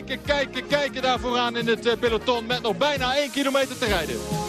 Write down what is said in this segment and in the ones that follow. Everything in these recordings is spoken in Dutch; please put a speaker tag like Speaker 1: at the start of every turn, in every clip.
Speaker 1: Kijken, kijken, kijken daar vooraan in het peloton met nog bijna 1 kilometer te rijden.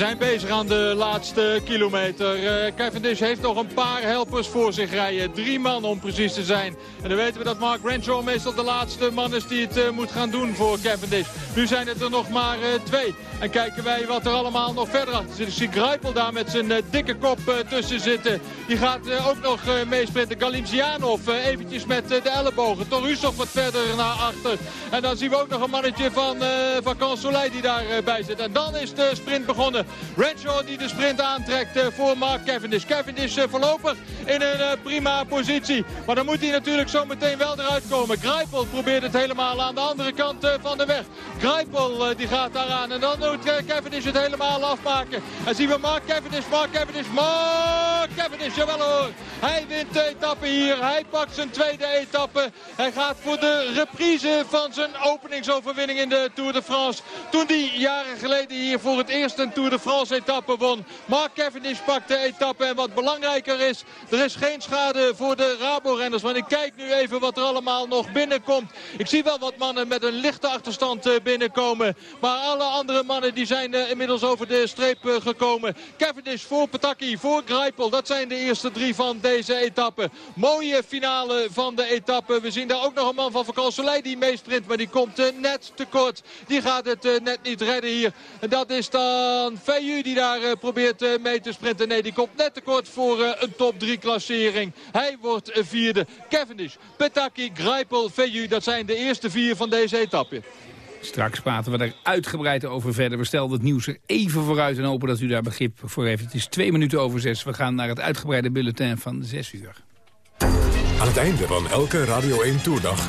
Speaker 1: Zijn bezig aan de laatste kilometer. Uh, Cavendish heeft nog een paar helpers voor zich rijden. Drie man om precies te zijn. En dan weten we dat Mark Renshaw meestal de laatste man is die het uh, moet gaan doen voor Cavendish. Nu zijn het er nog maar uh, twee. En kijken wij wat er allemaal nog verder achter zit. Ik zie Gruipel daar met zijn dikke kop tussen zitten. Die gaat ook nog meesprinten. Galimzianov eventjes met de ellebogen. Torusov wat verder naar achter. En dan zien we ook nog een mannetje van, van Consoleil die daarbij zit. En dan is de sprint begonnen. Renshaw die de sprint aantrekt eh, voor Mark Cavendish. Cavendish eh, voorlopig in een eh, prima positie. Maar dan moet hij natuurlijk zo meteen wel eruit komen. Greipel probeert het helemaal aan de andere kant van de weg. Greipel die gaat daaraan. En dan moet Cavendish het helemaal afmaken. En zien we Mark Cavendish, Mark Cavendish, Mark Cavendish. Jawel hoor. Hij wint de etappe hier. Hij pakt zijn tweede etappe. Hij gaat voor de reprise van zijn openingsoverwinning in de Tour de France. Toen die jaren geleden hier voor het eerst een Tour de France etappe won. Mark Cavendish pakt de etappe. En wat belangrijker is, er is geen schade voor de Rabo-renners. Want ik kijk nu even wat er allemaal nog binnenkomt. Ik zie wel wat mannen met een lichte achterstand eh, binnenkomen. Maar alle andere mannen die zijn eh, inmiddels over de streep eh, gekomen. Cavendish voor Pataki, voor Greipel. Dat zijn de eerste drie van deze etappe. Mooie finale van de etappe. We zien daar ook nog een man van Vakansolei die meesprint. Maar die komt net tekort. Die gaat het net niet redden hier. En dat is dan Feyu die daar uh, probeert uh, mee te sprinten. Nee, die komt net tekort voor uh, een top 3 klassering. Hij wordt vierde. Cavendish, Petaki, Greipel, Feyu. Dat zijn de eerste vier van deze etappe.
Speaker 2: Straks praten we er uitgebreid over verder. We stelden het nieuws er even vooruit en hopen dat u daar begrip voor heeft. Het is twee minuten over zes. We gaan naar het uitgebreide bulletin van zes uur.
Speaker 3: Aan het einde van elke Radio 1 Toerdag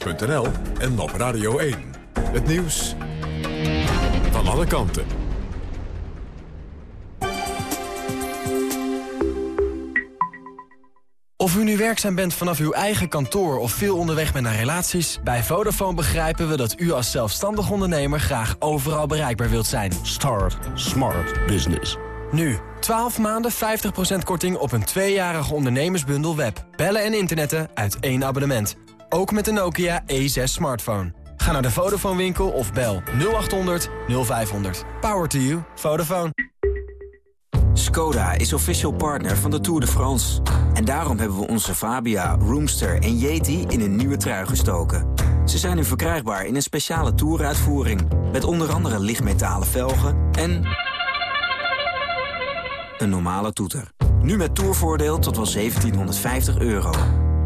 Speaker 3: nos.nl en op Radio 1. Het nieuws van alle kanten.
Speaker 4: Of u nu werkzaam bent vanaf uw eigen kantoor of veel onderweg bent naar relaties... bij Vodafone begrijpen we dat u als zelfstandig ondernemer graag overal bereikbaar wilt zijn.
Speaker 5: Start Smart Business.
Speaker 4: Nu, 12 maanden 50% korting op een tweejarige ondernemersbundel web. Bellen en internetten uit één abonnement. Ook met de Nokia E6 smartphone. Ga naar de Vodafone winkel of bel 0800 0500. Power to you. Vodafone.
Speaker 6: Skoda is official partner van de Tour de France. En daarom hebben we onze Fabia, Roomster en Yeti in een nieuwe trui gestoken. Ze zijn nu verkrijgbaar in een speciale Touruitvoering. Met onder andere lichtmetalen velgen en... een normale toeter. Nu met tourvoordeel tot wel 1750 euro.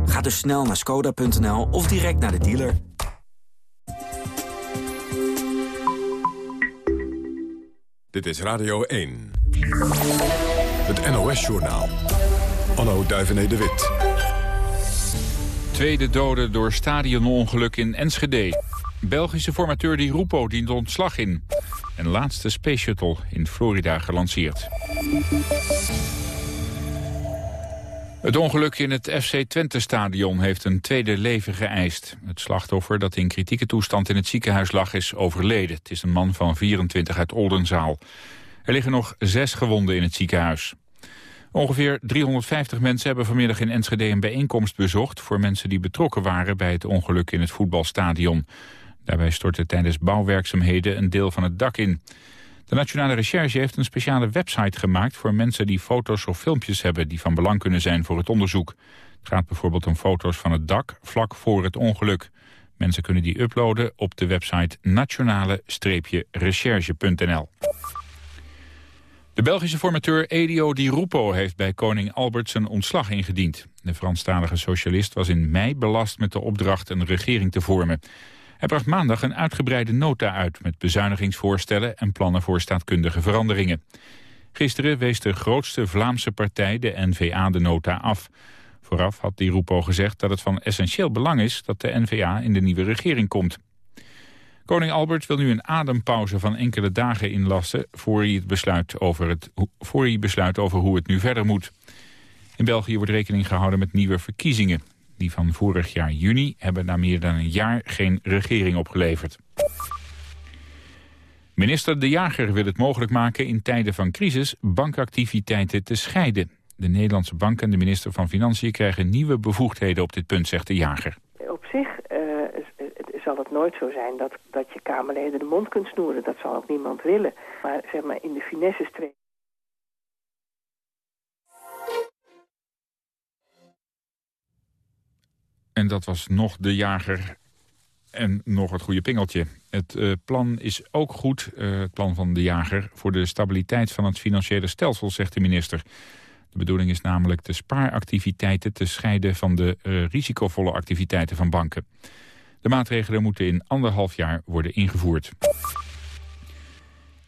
Speaker 6: Ga dus snel naar skoda.nl of direct naar de dealer.
Speaker 3: Dit is Radio 1. Het NOS-journaal. Anno Duivené de Wit.
Speaker 2: Tweede dode door stadionongeluk in Enschede. Belgische formateur Di Rupo dient ontslag in. En laatste Space Shuttle in Florida gelanceerd. Het ongeluk in het FC Twente-stadion heeft een tweede leven geëist. Het slachtoffer dat in kritieke toestand in het ziekenhuis lag is overleden. Het is een man van 24 uit Oldenzaal. Er liggen nog zes gewonden in het ziekenhuis. Ongeveer 350 mensen hebben vanmiddag in Enschede een bijeenkomst bezocht... voor mensen die betrokken waren bij het ongeluk in het voetbalstadion. Daarbij stortte tijdens bouwwerkzaamheden een deel van het dak in. De Nationale Recherche heeft een speciale website gemaakt... voor mensen die foto's of filmpjes hebben die van belang kunnen zijn voor het onderzoek. Het gaat bijvoorbeeld om foto's van het dak vlak voor het ongeluk. Mensen kunnen die uploaden op de website nationale-recherche.nl. De Belgische formateur Elio Di Rupo heeft bij koning Albert zijn ontslag ingediend. De Franstalige socialist was in mei belast met de opdracht een regering te vormen. Hij bracht maandag een uitgebreide nota uit met bezuinigingsvoorstellen en plannen voor staatkundige veranderingen. Gisteren wees de grootste Vlaamse partij, de N-VA, de nota af. Vooraf had Di Rupo gezegd dat het van essentieel belang is dat de N-VA in de nieuwe regering komt. Koning Albert wil nu een adempauze van enkele dagen inlassen... voor hij, het besluit over het, voor hij besluit over hoe het nu verder moet. In België wordt rekening gehouden met nieuwe verkiezingen. Die van vorig jaar juni hebben na meer dan een jaar geen regering opgeleverd. Minister De Jager wil het mogelijk maken in tijden van crisis bankactiviteiten te scheiden. De Nederlandse bank en de minister van Financiën krijgen nieuwe bevoegdheden op dit punt, zegt De Jager.
Speaker 7: Op zich zal het nooit zo zijn dat, dat je Kamerleden de mond kunt snoeren. Dat zal ook niemand willen. Maar zeg maar in de finesse
Speaker 2: En dat was nog de jager en nog het goede pingeltje. Het uh, plan is ook goed, uh, het plan van de jager... voor de stabiliteit van het financiële stelsel, zegt de minister. De bedoeling is namelijk de spaaractiviteiten te scheiden... van de uh, risicovolle activiteiten van banken. De maatregelen moeten in anderhalf jaar worden ingevoerd.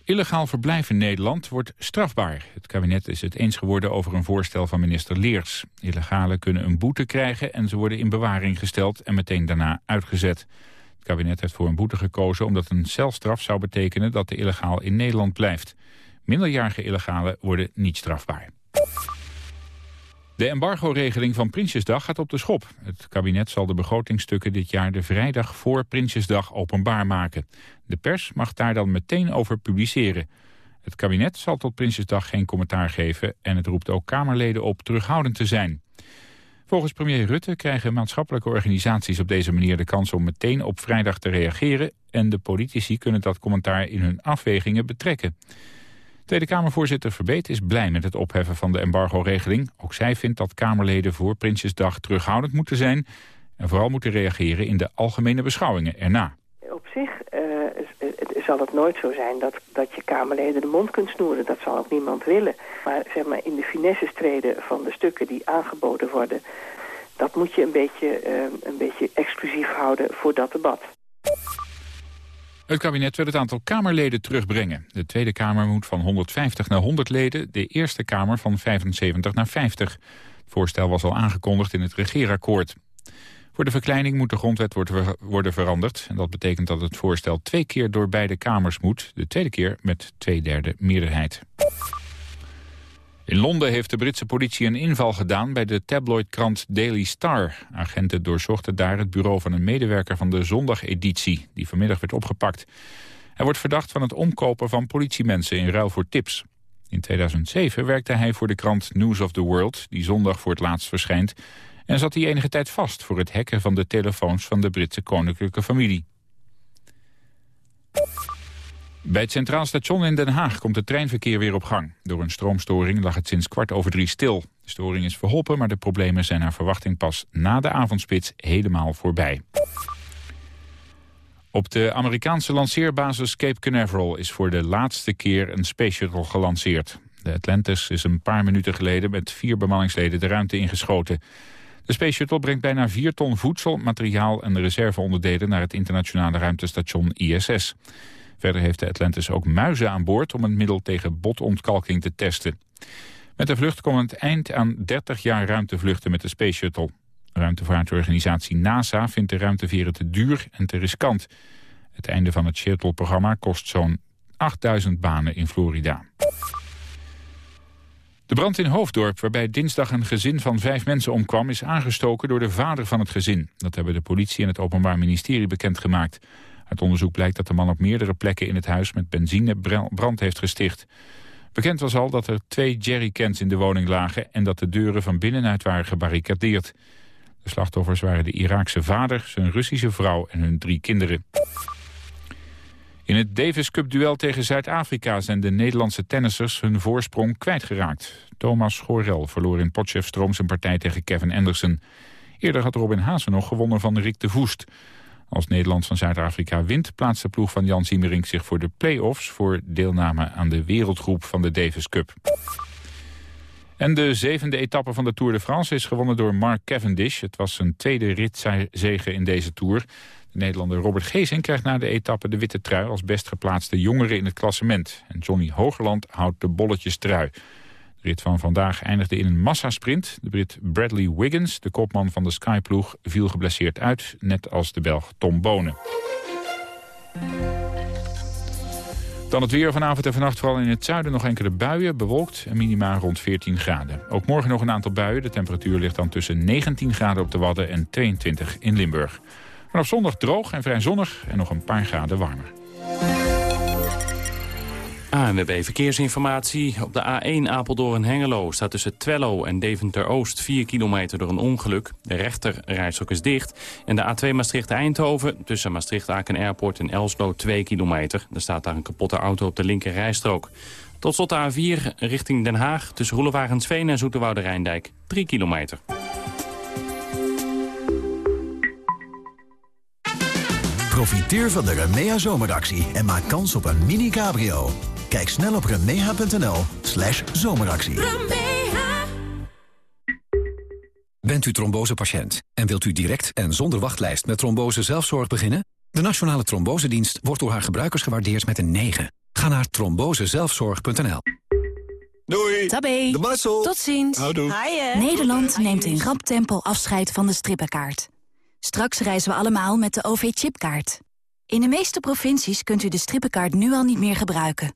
Speaker 2: Illegaal verblijf in Nederland wordt strafbaar. Het kabinet is het eens geworden over een voorstel van minister Leers. Illegalen kunnen een boete krijgen en ze worden in bewaring gesteld en meteen daarna uitgezet. Het kabinet heeft voor een boete gekozen omdat een celstraf zou betekenen dat de illegaal in Nederland blijft. Minderjarige illegalen worden niet strafbaar. De embargo-regeling van Prinsjesdag gaat op de schop. Het kabinet zal de begrotingstukken dit jaar de vrijdag voor Prinsjesdag openbaar maken. De pers mag daar dan meteen over publiceren. Het kabinet zal tot Prinsjesdag geen commentaar geven... en het roept ook Kamerleden op terughoudend te zijn. Volgens premier Rutte krijgen maatschappelijke organisaties op deze manier de kans om meteen op vrijdag te reageren... en de politici kunnen dat commentaar in hun afwegingen betrekken. Tweede Kamervoorzitter Verbeet is blij met het opheffen van de embargo-regeling. Ook zij vindt dat Kamerleden voor Prinsjesdag terughoudend moeten zijn... en vooral moeten reageren in de algemene beschouwingen erna.
Speaker 7: Op zich uh, zal het nooit zo zijn dat, dat je Kamerleden de mond kunt snoeren. Dat zal ook niemand willen. Maar zeg maar in de finesses treden van de stukken die aangeboden worden... dat moet je een beetje, uh, een beetje exclusief houden voor dat debat.
Speaker 2: Het kabinet wil het aantal Kamerleden terugbrengen. De Tweede Kamer moet van 150 naar 100 leden, de Eerste Kamer van 75 naar 50. Het voorstel was al aangekondigd in het regeerakkoord. Voor de verkleining moet de grondwet worden veranderd. En dat betekent dat het voorstel twee keer door beide kamers moet. De tweede keer met twee derde meerderheid. In Londen heeft de Britse politie een inval gedaan bij de tabloidkrant Daily Star. Agenten doorzochten daar het bureau van een medewerker van de zondageditie, die vanmiddag werd opgepakt. Hij wordt verdacht van het omkopen van politiemensen in ruil voor tips. In 2007 werkte hij voor de krant News of the World, die zondag voor het laatst verschijnt, en zat hij enige tijd vast voor het hacken van de telefoons van de Britse koninklijke familie. Bij het Centraal Station in Den Haag komt het treinverkeer weer op gang. Door een stroomstoring lag het sinds kwart over drie stil. De storing is verholpen, maar de problemen zijn naar verwachting pas na de avondspits helemaal voorbij. Op de Amerikaanse lanceerbasis Cape Canaveral is voor de laatste keer een Space Shuttle gelanceerd. De Atlantis is een paar minuten geleden met vier bemanningsleden de ruimte ingeschoten. De Space Shuttle brengt bijna vier ton voedsel, materiaal en reserveonderdelen naar het internationale ruimtestation ISS. Verder heeft de Atlantis ook muizen aan boord om een middel tegen botontkalking te testen. Met de vlucht komt het eind aan 30 jaar ruimtevluchten met de Space Shuttle. Ruimtevaartorganisatie NASA vindt de ruimteveren te duur en te riskant. Het einde van het Shuttle-programma kost zo'n 8000 banen in Florida. De brand in Hoofddorp, waarbij dinsdag een gezin van vijf mensen omkwam... is aangestoken door de vader van het gezin. Dat hebben de politie en het Openbaar Ministerie bekendgemaakt. Uit onderzoek blijkt dat de man op meerdere plekken in het huis met benzine brand heeft gesticht. Bekend was al dat er twee jerrycans in de woning lagen en dat de deuren van binnenuit waren gebarricadeerd. De slachtoffers waren de Iraakse vader, zijn Russische vrouw en hun drie kinderen. In het Davis Cup duel tegen Zuid-Afrika zijn de Nederlandse tennissers hun voorsprong kwijtgeraakt. Thomas Gorel verloor in Potchefstroom zijn partij tegen Kevin Anderson. Eerder had Robin Haase nog gewonnen van Rick de Voest. Als Nederland van Zuid-Afrika wint, plaatst de ploeg van Jan Siemerink zich voor de play-offs... voor deelname aan de wereldgroep van de Davis Cup. En de zevende etappe van de Tour de France is gewonnen door Mark Cavendish. Het was zijn tweede ritzege in deze Tour. De Nederlander Robert Geesing krijgt na de etappe de witte trui... als best geplaatste jongere in het klassement. En Johnny Hogerland houdt de bolletjes trui. De rit van vandaag eindigde in een massasprint. De Brit Bradley Wiggins, de kopman van de Skyploeg, viel geblesseerd uit... net als de Belg Tom Bonen. Dan het weer vanavond en vannacht vooral in het zuiden nog enkele buien, bewolkt en minimaal rond 14 graden. Ook morgen nog een aantal buien. De temperatuur ligt dan tussen 19 graden op de Wadden en 22 in Limburg. Vanaf zondag droog en vrij zonnig en nog een paar graden warmer.
Speaker 8: ANWB Verkeersinformatie. Op de A1 Apeldoorn-Hengelo staat tussen Twello en Deventer-Oost 4 kilometer door een ongeluk. De rechter rijstok is dicht. En de A2 Maastricht-Eindhoven tussen Maastricht-Aken Airport en Elslo 2 kilometer. Er staat daar een kapotte auto op de linker rijstrook. Tot slot de A4 richting Den Haag tussen Roelevarensveen en Zoeterwoude Rijndijk 3 kilometer.
Speaker 9: Profiteer van de Remea zomeractie en maak kans op een mini cabrio. Kijk snel op remea.nl slash zomeractie.
Speaker 10: Bent u trombosepatiënt en wilt u direct en zonder wachtlijst met trombose zelfzorg beginnen? De Nationale Trombosedienst wordt door haar gebruikers gewaardeerd met een 9. Ga naar trombosezelfzorg.nl.
Speaker 11: Doei. Tabé. De Marcel. Tot ziens.
Speaker 12: Houdoe. Nederland neemt in rap tempo afscheid van de strippenkaart. Straks reizen we allemaal met de OV-chipkaart. In de meeste provincies kunt u de strippenkaart nu al niet meer gebruiken.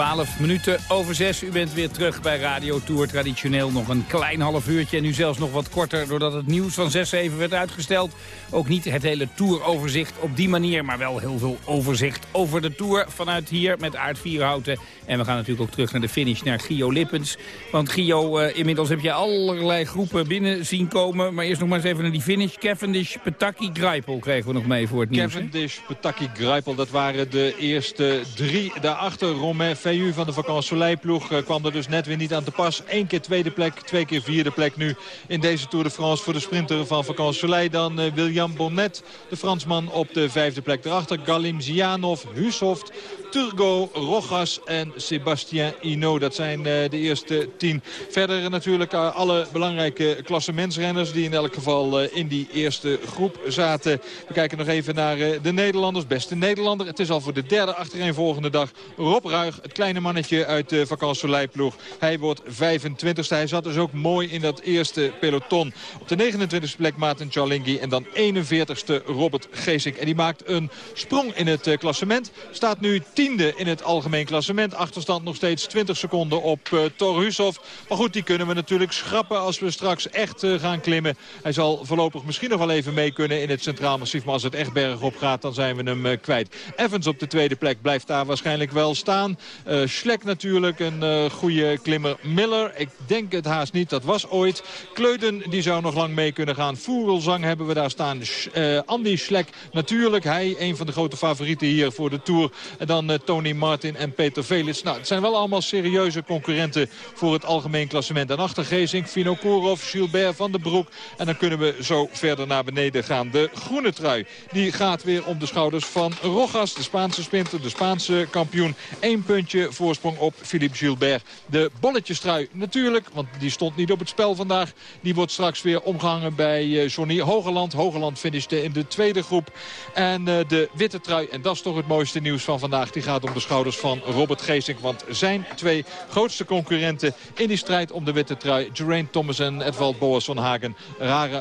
Speaker 13: 12 minuten over 6. U bent weer terug bij Radio Tour. Traditioneel nog een klein half uurtje en nu zelfs nog wat korter... doordat het nieuws van 6 even werd uitgesteld. Ook niet het hele Touroverzicht op die manier... maar wel heel veel overzicht over de Tour vanuit hier met Aard Vierhouten. En we gaan natuurlijk ook terug naar de finish, naar Gio Lippens. Want Gio, uh, inmiddels heb je allerlei groepen binnen zien komen. Maar eerst nog maar eens even naar die finish. Cavendish, Petaki, Greipel kregen we nog mee voor het nieuws.
Speaker 1: Cavendish, Petaki, Greipel, dat waren de eerste drie. Daarachter Romain Van de Vacances Soleil-ploeg uh, kwam er dus net weer niet aan te pas. Eén keer tweede plek, twee keer vierde plek nu in deze Tour de France voor de sprinter van Vacances Soleil. Dan uh, William Bonnet, de Fransman op de vijfde plek. Daarachter Galim Zianov, Hushoft, Turgo, Rojas en Sebastien Hinault. Dat zijn uh, de eerste tien. Verder natuurlijk alle belangrijke klassementsrenners... die in elk geval in die eerste groep zaten. We kijken nog even naar de Nederlanders. Beste Nederlander. Het is al voor de derde achtereenvolgende dag. Rob Ruig, het kleine mannetje uit de ploeg Hij wordt 25ste. Hij zat dus ook mooi in dat eerste peloton. Op de 29e plek Maarten Charlingi. En dan 41ste Robert Geesink. En die maakt een sprong in het klassement. Staat nu tiende in het algemeen klassement. Achterstand nog steeds 20 seconden op uh, Thor Hushoff. Maar goed, die kunnen we natuurlijk schrappen als we straks echt uh, gaan klimmen. Hij zal voorlopig misschien nog wel even mee kunnen in het Centraal Massief. Maar als het echt bergop gaat, dan zijn we hem kwijt. Evans op de tweede plek blijft daar waarschijnlijk wel staan. Uh, Schlek natuurlijk, een uh, goede klimmer. Miller, ik denk het haast niet, dat was ooit. Kleuden, die zou nog lang mee kunnen gaan. Voerelzang hebben we daar staan. Uh, Andy Schlek natuurlijk, hij een van de grote favorieten hier voor de Tour. En dan Tony Martin en Peter Velits. Nou, het zijn wel allemaal serieuze concurrenten voor het algemeen klassement. En achter Gezink, Fino Kourov, Gilbert van den Broek. En dan kunnen we zo verder naar beneden gaan. De groene trui, die gaat weer om de schouders van Rogas. De Spaanse sprinter, de Spaanse kampioen. Eén puntje voorsprong op Philippe Gilbert. De bolletjestrui natuurlijk, want die stond niet op het spel vandaag. Die wordt straks weer omgehangen bij Johnny Hogeland. Hogeland finishte in de tweede groep. En uh, de witte trui, en dat is toch het mooiste nieuws van vandaag... die gaat om de schouders van Robert Geesink. Want zijn twee grootste concurrenten in die strijd om de witte trui... Geraint Thomas en Edvald Boas van Hagen...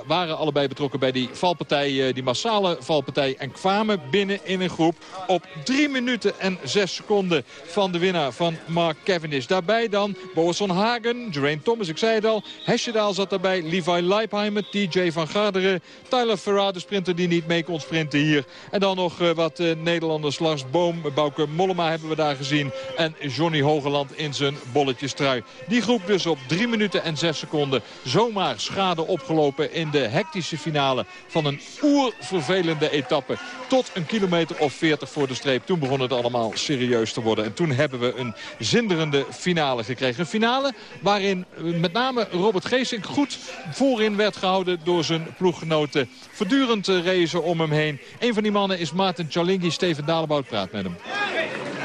Speaker 1: Waren allebei betrokken bij die valpartij, die massale valpartij... en kwamen binnen in een groep op drie minuten en zes seconden van de winnaar van Mark Cavendish. Daarbij dan Boasson Hagen, Geraint Thomas, ik zei het al. Hesjedaal zat daarbij, Levi Leipheimer, TJ van Garderen. Tyler Farrar, de sprinter die niet mee kon sprinten hier. En dan nog uh, wat uh, Nederlanders. Lars Boom, Bouke Mollema hebben we daar gezien. En Johnny Hogeland in zijn bolletjestrui. Die groep dus op 3 minuten en 6 seconden zomaar schade opgelopen in de hectische finale van een oervervelende etappe. Tot een kilometer of 40 voor de streep. Toen begon het allemaal serieus te worden. En toen hebben we een zinderende finale gekregen. Een finale waarin met name Robert Geesink goed voorin werd gehouden door zijn ploeggenoten. Voortdurend racen om hem heen. Een van die mannen is Maarten Chalingi. Steven Dalebout praat met hem.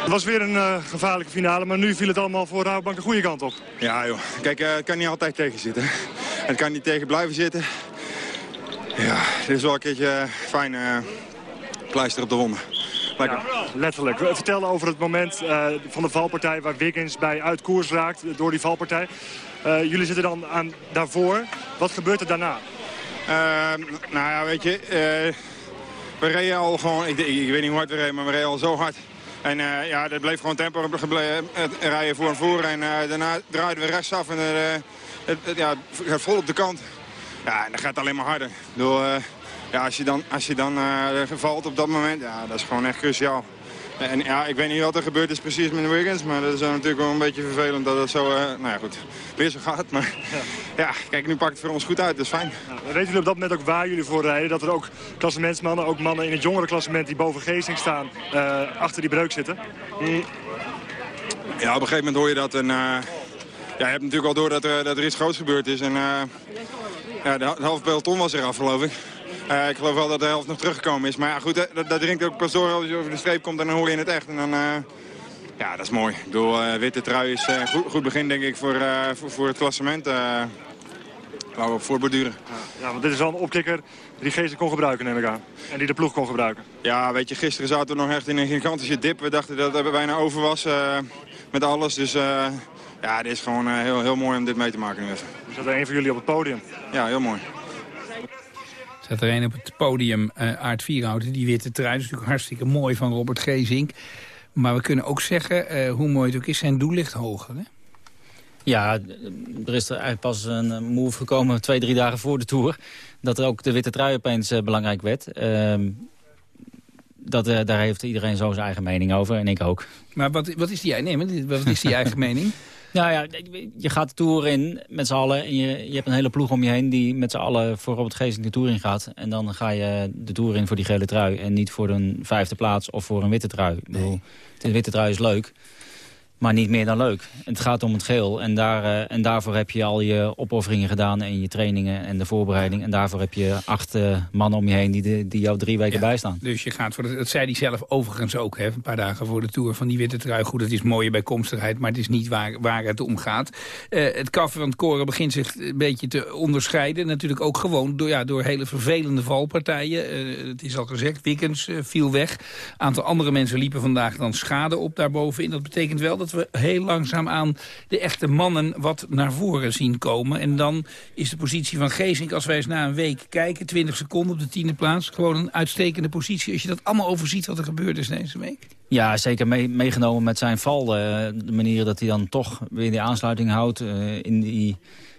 Speaker 14: Het was weer een uh, gevaarlijke finale, maar nu viel het allemaal voor Rabobank de goede kant op.
Speaker 15: Ja joh, kijk, uh, het kan niet altijd tegen zitten. Het kan niet tegen blijven zitten. Ja, dit is wel een keertje uh, fijn pleister op de wonden.
Speaker 14: Ja, letterlijk. Over het moment van de valpartij waar Wiggins bij uit koers raakt door die valpartij. jullie zitten dan aan daarvoor. Wat gebeurt er daarna?
Speaker 15: nou ja, weet je, we reden al gewoon, ik, ik, weet niet hoe hard we reden, maar we reden al zo hard en ja, dat bleef gewoon tempo rijden voor en voor. En daarna draaiden we rechtsaf en het, het, ja, het vol op de kant. Ja, en dat gaat alleen maar harder. Bedoel, ja, als je dan, als je dan valt op dat moment, ja, dat is gewoon echt cruciaal. En ja, ik weet niet wat er gebeurd is precies met de Wiggins. Maar dat is natuurlijk wel een beetje vervelend dat het zo, uh, nou ja goed, weer zo gaat. Maar ja. ja, kijk, nu pakt het voor ons goed uit, dat is fijn.
Speaker 14: Ja, weten jullie op dat moment ook waar jullie voor rijden? Dat er ook klassementsmannen, ook mannen in het jongere klassement die boven Geesting staan, uh, achter die breuk zitten? Mm.
Speaker 15: Ja, op een gegeven moment hoor je dat. En, uh, ja, je hebt natuurlijk al door dat er, dat er iets groots gebeurd is. En ja, de halve peloton was eraf, geloof ik. Uh, ik geloof wel dat de helft nog teruggekomen is. Maar ja, goed, dat, dat dringt ook pas door als je over de streep komt en dan hoor je het echt. En dan, uh, ja, dat is mooi. Ik bedoel, witte trui is een goed, goed, begin denk ik voor, voor, voor, het klassement. Laten we op voorborduren.
Speaker 14: Ja, want dit is wel een opkikker die Geesten kon gebruiken, neem ik aan. En die de ploeg kon gebruiken.
Speaker 15: Ja, weet je, gisteren zaten we nog echt in een gigantische dip. We dachten dat het bijna over was met alles. Dus ja, het is gewoon heel, heel mooi om dit mee te maken.
Speaker 14: Er zat er een van jullie op het podium.
Speaker 15: Ja, heel mooi.
Speaker 13: Zet er een op het podium, uh, Aard Vierhouten, die witte trui. Dat is natuurlijk hartstikke mooi van Robert Gezink. Maar we kunnen ook zeggen, uh, hoe mooi het ook is, zijn doel ligt hoger, hè?
Speaker 16: Ja, er is er eigenlijk pas een move gekomen twee, drie dagen voor de Tour. Dat er ook de witte trui opeens uh, belangrijk werd. Uh, dat, daar heeft iedereen zo zijn eigen mening over en ik ook.
Speaker 13: Maar wat, wat is die, nee, wat is die eigen mening?
Speaker 16: Nou ja, je gaat de Tour in met z'n allen. En je, je hebt een hele ploeg om je heen die met z'n allen voor Robert Geesink de Tour in gaat. En dan ga je de Tour in voor die gele trui. En niet voor een vijfde plaats of voor een witte trui. Ik bedoel, de witte trui is leuk maar niet meer dan leuk. Het gaat om het geel en, daar, uh, en daarvoor heb je al je opofferingen gedaan... en je trainingen en de voorbereiding. En daarvoor heb je acht uh, mannen om je heen die, die jou drie weken ja, bijstaan.
Speaker 13: Dus je gaat voor de, dat zei hij zelf overigens ook, hè, een paar dagen voor de Tour... van die witte trui. Goed, het is mooie bijkomstigheid, maar het is niet waar, waar het om gaat. Uh, het kaffen van het koren begint zich een beetje te onderscheiden. Natuurlijk ook gewoon door, ja, door hele vervelende valpartijen. het is al gezegd, Wickens viel weg. Een aantal andere mensen liepen vandaag dan schade op daarbovenin. Dat betekent wel dat we heel langzaam aan de echte mannen wat naar voren zien komen. En dan is de positie van Geesink, als wij eens na een week kijken... 20 seconden op de tiende plaats, gewoon een uitstekende positie. Als je dat allemaal overziet wat er gebeurd is deze week.
Speaker 16: Ja, zeker mee, meegenomen met zijn val. Uh, de manier dat hij dan toch weer de aansluiting houdt uh, in die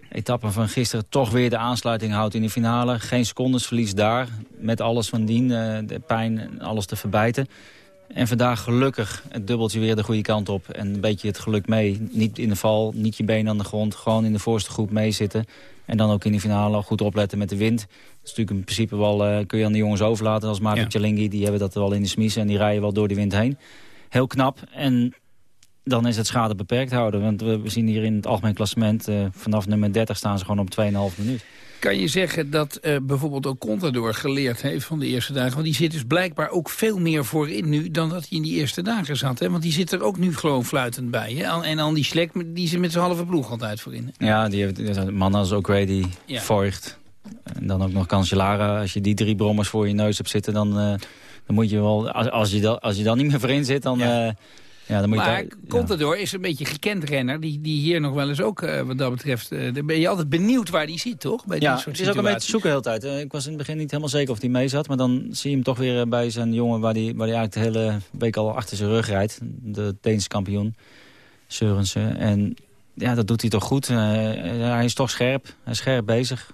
Speaker 16: etappe van gisteren toch weer de aansluiting houdt in de finale. Geen secondesverlies daar, met alles van dien, uh, de pijn en alles te verbijten. En vandaag gelukkig het dubbeltje weer de goede kant op. En een beetje het geluk mee. Niet in de val, niet je benen aan de grond. Gewoon in de voorste groep meezitten. En dan ook in de finale goed opletten met de wind. Dat is natuurlijk in principe wel, uh, kun je aan de jongens overlaten. Als Marco ja. Die hebben dat wel in de smies. En die rijden wel door de wind heen. Heel knap. En dan is het schade beperkt houden. Want we, we zien hier in het algemeen klassement... Uh, vanaf nummer 30 staan ze gewoon op 2,5 minuut.
Speaker 13: Kan je zeggen dat uh, bijvoorbeeld ook Contador geleerd heeft van de eerste dagen? Want die zit dus blijkbaar ook veel meer voorin nu dan dat hij in die eerste dagen zat. Hè? Want die zit er ook nu gewoon fluitend bij. Hè? En al die Schlek, die zit met zijn halve ploeg altijd voorin.
Speaker 16: Hè? Ja, die heeft mannen als ook die ja. Voigt. En dan ook nog Cancellara. Als je die drie brommers voor je neus hebt zitten, dan, uh, dan moet je wel... Als, als, je, dan, als je dan niet meer voorin zit, dan... Ja. Uh, Ja, dan moet
Speaker 13: maar
Speaker 16: je
Speaker 13: Contador is een beetje gekend renner... die, die hier nog wel eens ook, uh, wat dat betreft... Uh, dan ben je altijd benieuwd waar die zit, toch?
Speaker 16: Bij ja, het is ook een beetje zoeken de hele tijd. Uh, ik was in het begin niet helemaal zeker of hij mee zat... maar dan zie je hem toch weer bij zijn jongen... waar hij waar die eigenlijk de hele week al achter zijn rug rijdt. De Deense kampioen, Seurensen. En ja, dat doet hij toch goed. hij is toch scherp. Hij is scherp bezig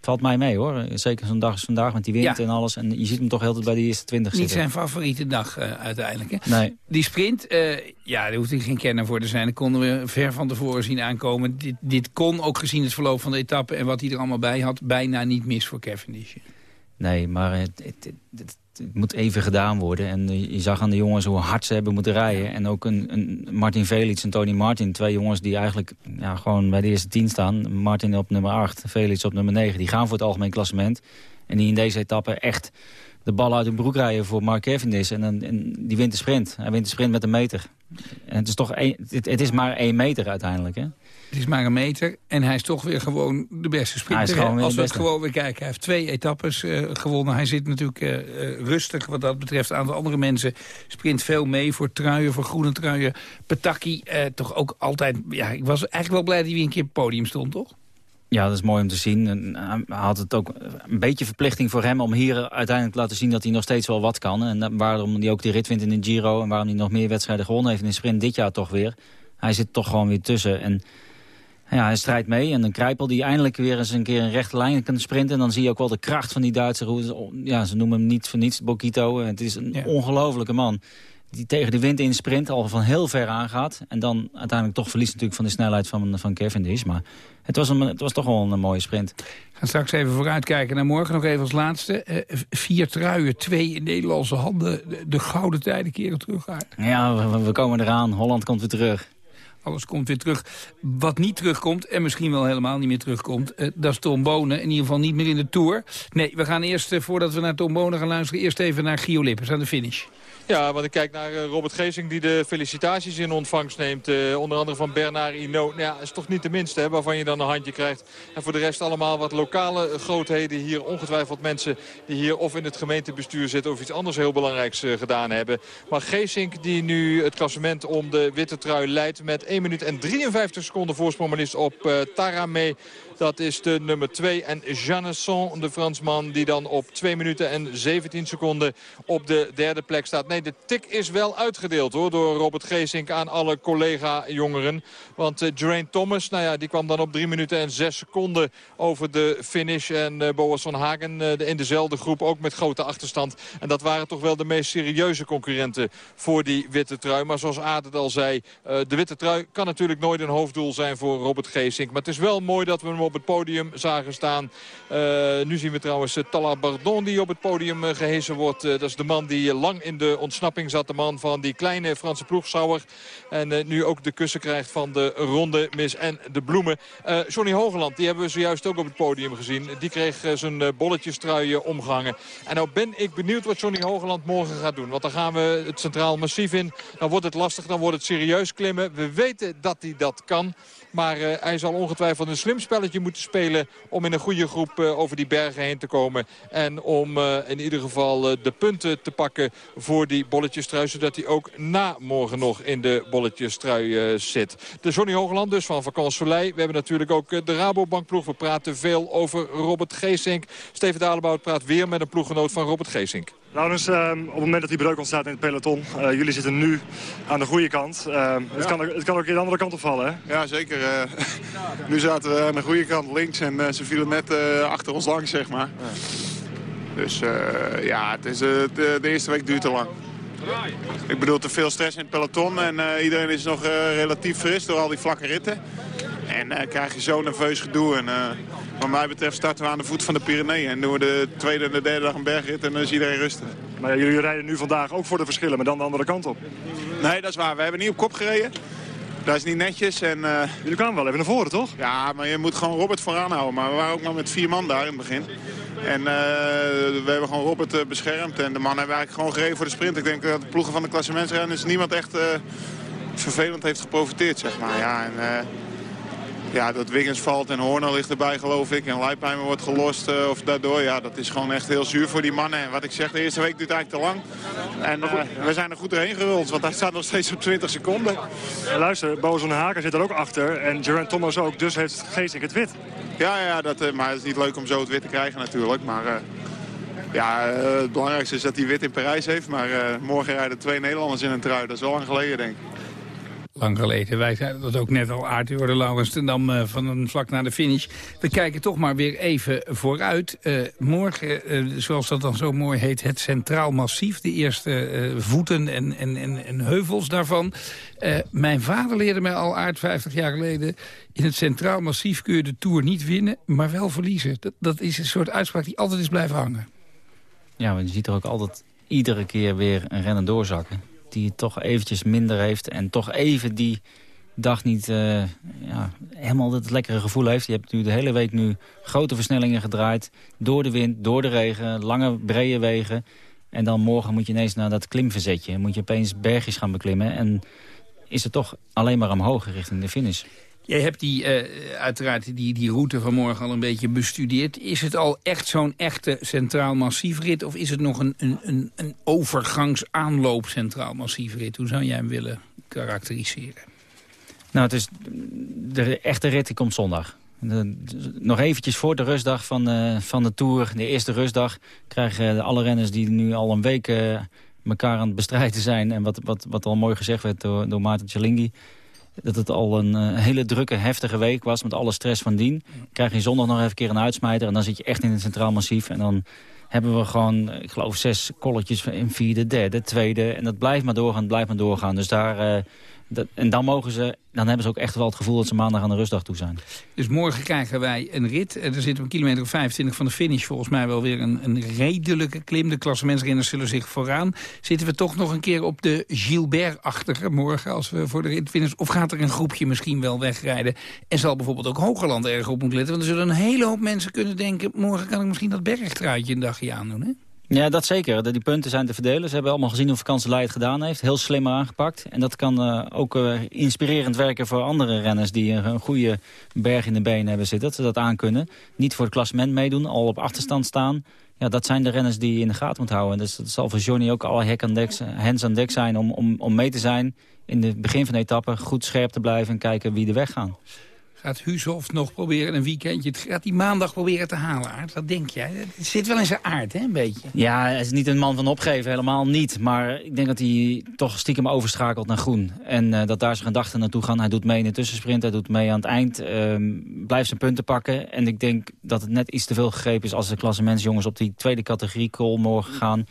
Speaker 16: valt mij mee hoor. Zeker zo'n dag als vandaag met die wind en alles. En je ziet hem toch heel bij die eerste twintig zitten.
Speaker 13: Niet zijn favoriete dag uh, uiteindelijk. Hè?
Speaker 16: Nee.
Speaker 13: Die sprint, uh, ja, daar hoeft hij geen kenner voor te zijn. Dat konden we ver van tevoren zien aankomen. Dit, dit kon ook gezien het verloop van de etappe en wat hij er allemaal bij had... bijna niet mis voor Cavendish.
Speaker 16: Nee, maar het, het, het, het moet even gedaan worden. En je zag aan de jongens hoe hard ze hebben moeten rijden. En ook een, een Martin Velits en Tony Martin. Twee jongens die eigenlijk ja, gewoon bij de eerste tien staan. Martin op nummer 8, Velits op nummer 9. Die gaan voor het algemeen klassement. En die in deze etappe echt de bal uit hun broek rijden voor Mark Cavendish. En, en die wint de sprint. Hij wint de sprint met een meter. En het is, toch een, het, het is maar één meter uiteindelijk, hè?
Speaker 13: Het is maar een meter en hij is toch weer gewoon de beste sprinter. Als we het gewoon weer kijken. Hij heeft twee etappes uh, gewonnen. Hij zit natuurlijk uh, rustig wat dat betreft. Een aantal andere mensen sprint veel mee voor truien, voor groene truien. Petaki uh, toch ook altijd... Ja, ik was eigenlijk wel blij dat hij weer een keer op het podium stond, toch?
Speaker 16: Ja, dat is mooi om te zien. En hij had het ook een beetje verplichting voor hem om hier uiteindelijk te laten zien dat hij nog steeds wel wat kan. En waarom hij ook die rit wint in de Giro en waarom hij nog meer wedstrijden gewonnen heeft in de sprint dit jaar toch weer. Hij zit toch gewoon weer tussen. En ja, hij strijdt mee. En een Krijpel die eindelijk weer eens een keer een rechte lijn kan sprinten. En dan zie je ook wel de kracht van die Duitser. Ja, ze noemen hem niet voor niets Bokito. Het is een ja. ongelofelijke man. Die tegen de wind in sprint al van heel ver aangaat. En dan uiteindelijk toch verliest natuurlijk van de snelheid van, van Cavendish. Maar het was, een, het was toch wel een mooie sprint.
Speaker 13: We gaan straks even vooruitkijken naar morgen. Nog even als laatste. Uh, vier truien, twee in Nederlandse handen. De, de gouden tijden keren terug uit.
Speaker 16: Ja, we, we komen eraan. Holland komt weer terug.
Speaker 13: Alles komt weer terug. Wat niet terugkomt, en misschien wel helemaal niet meer terugkomt... Uh, dat is Tom Bonen. In ieder geval niet meer in de Tour. Nee, we gaan eerst, uh, voordat we naar Tom Bonen gaan luisteren... eerst even naar Gio Lippers aan de finish.
Speaker 1: Ja, want ik kijk naar uh, Robert Geesing die de felicitaties in ontvangst neemt. Uh, onder andere van Bernard Hinault. Nou ja, is toch niet de minste waarvan je dan een handje krijgt. En voor de rest allemaal wat lokale grootheden hier. Ongetwijfeld mensen die hier of in het gemeentebestuur zitten... of iets anders heel belangrijks uh, gedaan hebben. Maar Geesink die nu het klassement om de witte trui leidt... met 1 minuut en 53 seconden voorsprong op Taramé. Dat is de nummer 2. En Janesson, de Fransman, die dan op 2 minuten en 17 seconden op de derde plek staat. Nee, de tik is wel uitgedeeld hoor, door Robert Geesink aan alle collega-jongeren. Want uh, Geraint Thomas, nou ja, die kwam dan op 3 minuten en 6 seconden over de finish. En uh, Boas van Hagen uh, in dezelfde groep, ook met grote achterstand. En dat waren toch wel de meest serieuze concurrenten voor die witte trui. Maar zoals Aad het al zei, de witte trui kan natuurlijk nooit een hoofddoel zijn voor Robert Geesink. Maar het is wel mooi dat we hem op het podium zagen staan. Nu zien we trouwens uh, Talla Bardon die op het podium gehezen wordt. dat is de man die lang in de ontsnapping zat. De man van die kleine Franse ploegschouwer. En nu ook de kussen krijgt van de ronde mis en de bloemen. Johnny Hogeland, die hebben we zojuist ook op het podium gezien. Die kreeg zijn bolletjestrui omgehangen. En nou ben ik benieuwd wat Johnny Hogeland morgen gaat doen. Want dan gaan we het Centraal Massief in. Dan wordt het lastig, dan wordt het serieus klimmen. We weten dat hij dat kan. Maar uh, hij zal ongetwijfeld een slim spelletje moeten spelen... om in een goede groep uh, over die bergen heen te komen. En om uh, in ieder geval de punten te pakken voor die bolletjestrui... zodat hij ook na morgen nog in de bolletjestrui zit. De Johnny Hoogland dus van Vakant. We hebben natuurlijk ook de Rabobankploeg. We praten veel over Robert Geesink. Steven Dalebout praat weer met een ploeggenoot van Robert Geesink.
Speaker 14: Laurens, uh, op het moment dat die breuk ontstaat in het peloton... Uh, jullie zitten nu aan de goede kant. Uh, ja. het, kan, het kan ook de andere kant opvallen, hè?
Speaker 15: Ja, zeker. nu zaten we aan de goede kant links en ze vielen net achter ons langs, zeg maar. Ja. Dus ja, het is, de, de eerste week duurt te lang. Ik bedoel, te veel stress in het peloton en iedereen is nog relatief fris door al die vlakke ritten. En uh, krijg je zo'n nerveus gedoe. En, uh, wat mij betreft starten we aan de voet van de Pyreneeën. En doen we de tweede en de derde dag een bergrit en dan is iedereen rustig.
Speaker 14: Maar jullie rijden nu vandaag ook voor de verschillen, maar dan de andere kant op.
Speaker 15: Nee, dat is waar. We hebben niet op kop gereden. Dat is niet netjes. En, uh...
Speaker 14: Jullie kwamen wel even naar voren, toch?
Speaker 15: Ja, maar je moet gewoon Robert vooraan houden. Maar we waren ook maar met vier man daar in het begin. En we hebben gewoon Robert beschermd. En de man hebben eigenlijk gewoon gereden voor de sprint. Ik denk dat de ploegen van de klassementsrennen is niemand echt vervelend heeft geprofiteerd, zeg maar. Ja, en, ja, dat Wiggins valt en Horner ligt erbij geloof ik. En Leipheimer wordt gelost uh, of daardoor. Ja, dat is gewoon echt heel zuur voor die mannen. En wat ik zeg, de eerste week duurt eigenlijk te lang. En uh, we zijn er goed doorheen geruld, want hij staat nog steeds op 20 seconden.
Speaker 14: En luister, Bozon Haken zit er ook achter. En Geraint Thomas ook, dus heeft Geesink het wit.
Speaker 15: Ja, ja dat, uh, maar het is niet leuk om zo het wit te krijgen natuurlijk. Maar ja, het belangrijkste is dat hij wit in Parijs heeft. Maar morgen rijden twee Nederlanders in een trui. Dat is wel lang geleden, denk ik
Speaker 13: lang geleden. Wij zeiden dat ook net al, Aard de Laurens ten Dam uh, van een vlak naar de finish. We kijken toch maar weer even vooruit. Uh, morgen, uh, zoals dat dan zo mooi heet, het Centraal Massief. De eerste voeten en, en, en, en, heuvels daarvan. mijn vader leerde mij al, Aard, 50 jaar geleden... in het Centraal Massief kun je de Tour niet winnen, maar wel verliezen. Dat, dat is een soort uitspraak die altijd is blijven hangen.
Speaker 16: Ja, maar je ziet er ook altijd iedere keer weer een rennen doorzakken die het toch eventjes minder heeft... en toch even die dag niet uh, ja, helemaal het lekkere gevoel heeft. Je hebt nu de hele week nu grote versnellingen gedraaid. Door de wind, door de regen, lange brede wegen. En dan morgen moet je ineens naar dat klimverzetje. Moet je opeens bergjes gaan beklimmen. En is het toch alleen maar omhoog richting de finish.
Speaker 13: Jij hebt die, uh, uiteraard die, die route van morgen al een beetje bestudeerd. Is het al echt zo'n echte centraal massiefrit... of is het nog een, een, een, overgangsaanloop centraal massiefrit? Hoe zou jij hem willen karakteriseren?
Speaker 16: Nou, het is de echte rit die komt zondag. nog eventjes voor de rustdag van, uh, van de Tour, de eerste rustdag... krijgen alle renners die nu al een week uh, elkaar aan het bestrijden zijn... en wat, wat, wat al mooi gezegd werd door, door Maarten Cialinghi dat het al een uh, hele drukke, heftige week was... met alle stress van dien. Krijg je zondag nog even een keer een uitsmijter... en dan zit je echt in het Centraal Massief. En dan hebben we gewoon, ik geloof, zes kolletjes in vierde, derde, tweede. En dat blijft maar doorgaan, blijft maar doorgaan. Dus daar... Uh, dat, en dan, mogen ze, dan hebben ze ook echt wel het gevoel dat ze maandag aan de rustdag toe zijn.
Speaker 13: Dus morgen krijgen wij een rit. Er zit een kilometer of 25 van de finish volgens mij wel weer een, een redelijke klim. De klassementsrenners zullen zich vooraan. Zitten we toch nog een keer op de Gilbert-achtige morgen als we voor de rit finishen? Of gaat er een groepje misschien wel wegrijden? En zal bijvoorbeeld ook Hogerland erg op moeten letten? Want er zullen een hele hoop mensen kunnen denken... morgen kan ik misschien dat bergtruitje een dagje aandoen, hè?
Speaker 16: Ja, dat zeker. Die punten zijn te verdelen. Ze hebben allemaal gezien hoe vakantielei het gedaan heeft. Heel slim aangepakt. En dat kan uh, ook uh, inspirerend werken voor andere renners... die een goede berg in de benen hebben zitten. Dat ze dat aankunnen. Niet voor het klassement meedoen, al op achterstand staan. Ja, dat zijn de renners die je in de gaten moet houden. Dus dat zal voor Johnny ook alle hek aan dek, hands aan dek zijn... om, om, om mee te zijn in het begin van de etappe. Goed scherp te blijven en kijken wie de weg gaan.
Speaker 13: Gaat Husoft nog proberen een weekendje... gaat die maandag proberen te halen, Aard? Wat denk jij? Het zit wel in zijn aard, hè, een beetje.
Speaker 16: Ja, hij is niet een man van opgeven, helemaal niet. Maar ik denk dat hij toch stiekem overschakelt naar groen. En uh, dat daar zijn gedachten naartoe gaan. Hij doet mee in de tussensprint, hij doet mee aan het eind. Uh, blijft zijn punten pakken. En ik denk dat het net iets te veel gegrepen is... als de klassementsjongens op die tweede categorie call morgen gaan...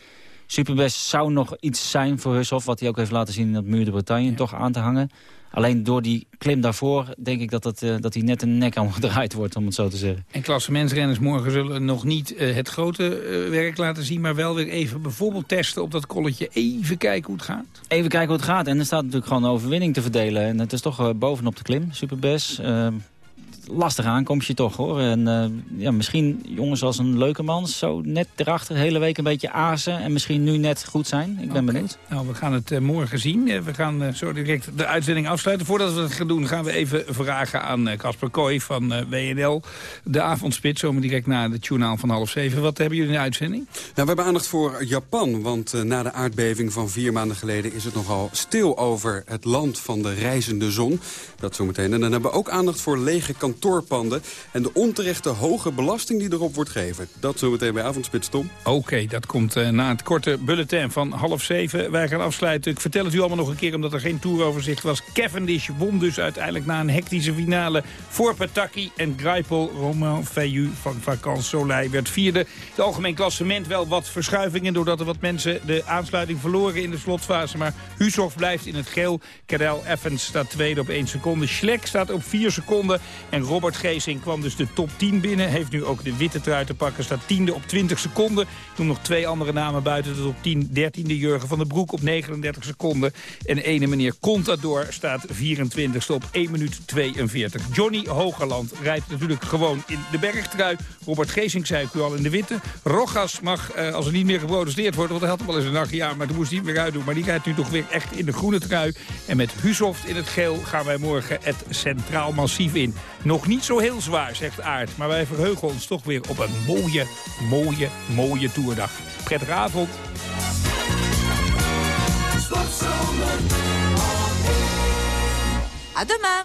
Speaker 16: Superbest zou nog iets zijn voor Hushoff... wat hij ook heeft laten zien in dat muur de Bretagne, toch aan te hangen. Alleen door die klim daarvoor denk ik dat, het, uh, dat hij net een nek aan gedraaid wordt, om het zo te zeggen.
Speaker 13: En klassementsrenners morgen zullen nog niet uh, het grote uh, werk laten zien... maar wel weer even bijvoorbeeld testen op dat kolletje. Even kijken hoe het gaat.
Speaker 16: Even kijken hoe het gaat. En er staat natuurlijk gewoon een overwinning te verdelen. En het is toch bovenop de klim, superbest lastig aankomstje toch hoor. En uh, ja, misschien jongens als een leuke man zo net erachter de hele week een beetje azen. En misschien nu net goed zijn. Ik ben okay. benieuwd.
Speaker 13: Nou, we gaan het uh, morgen zien. Uh, we gaan zo direct de uitzending afsluiten. Voordat we het gaan doen gaan we even vragen aan Casper Kooi van WNL. De avondspits, zomaar direct na het journaal van half zeven. Wat hebben jullie in de uitzending? Nou,
Speaker 17: we hebben aandacht voor Japan. Want na de aardbeving van vier maanden geleden is het nogal stil over het land van de reizende zon. Dat zometeen. En dan hebben we ook aandacht voor lege kantoren kantoorpanden... en de onterechte hoge belasting die erop wordt gegeven. Dat zometeen bij Avondspits, Tom.
Speaker 13: Oké, dat komt uh, na het korte bulletin van half zeven. Wij gaan afsluiten. Ik vertel het u allemaal nog een keer, omdat er geen toeroverzicht was. Cavendish won dus uiteindelijk na een hectische finale... voor Pataki en Greipel. Romain Feyu van Vakant Soleil werd vierde. Het algemeen klassement wel wat verschuivingen... doordat er wat mensen de aansluiting verloren in de slotfase. Maar Husov blijft in het geel. Cadel Evans staat tweede op 1 seconde. Schlek staat op 4 seconden. En Robert Geesing kwam dus de top 10 binnen. Heeft nu ook de witte trui te pakken. Staat tiende op 20 seconden. Ik noem nog twee andere namen buiten de top 10. 13e Jurgen van den Broek op 39 seconden. En ene meneer Contador staat 24ste op 1 minuut 42. Johnny Hogerland rijdt natuurlijk gewoon in de bergtrui. Robert Geesing zei ik u al in de witte. Rogas mag, eh, als er niet meer geprotesteerd wordt... want hij had hem wel eens een nachtje aan, maar toen moest hij weer uitdoen. Maar die rijdt nu toch weer echt in de groene trui. En met Husoft in het geel gaan wij morgen het Centraal Massief in. Nog niet zo heel zwaar, zegt Aard. Maar wij verheugen ons toch weer op een mooie, mooie, mooie toerdag. Prettige avond.
Speaker 11: À demain.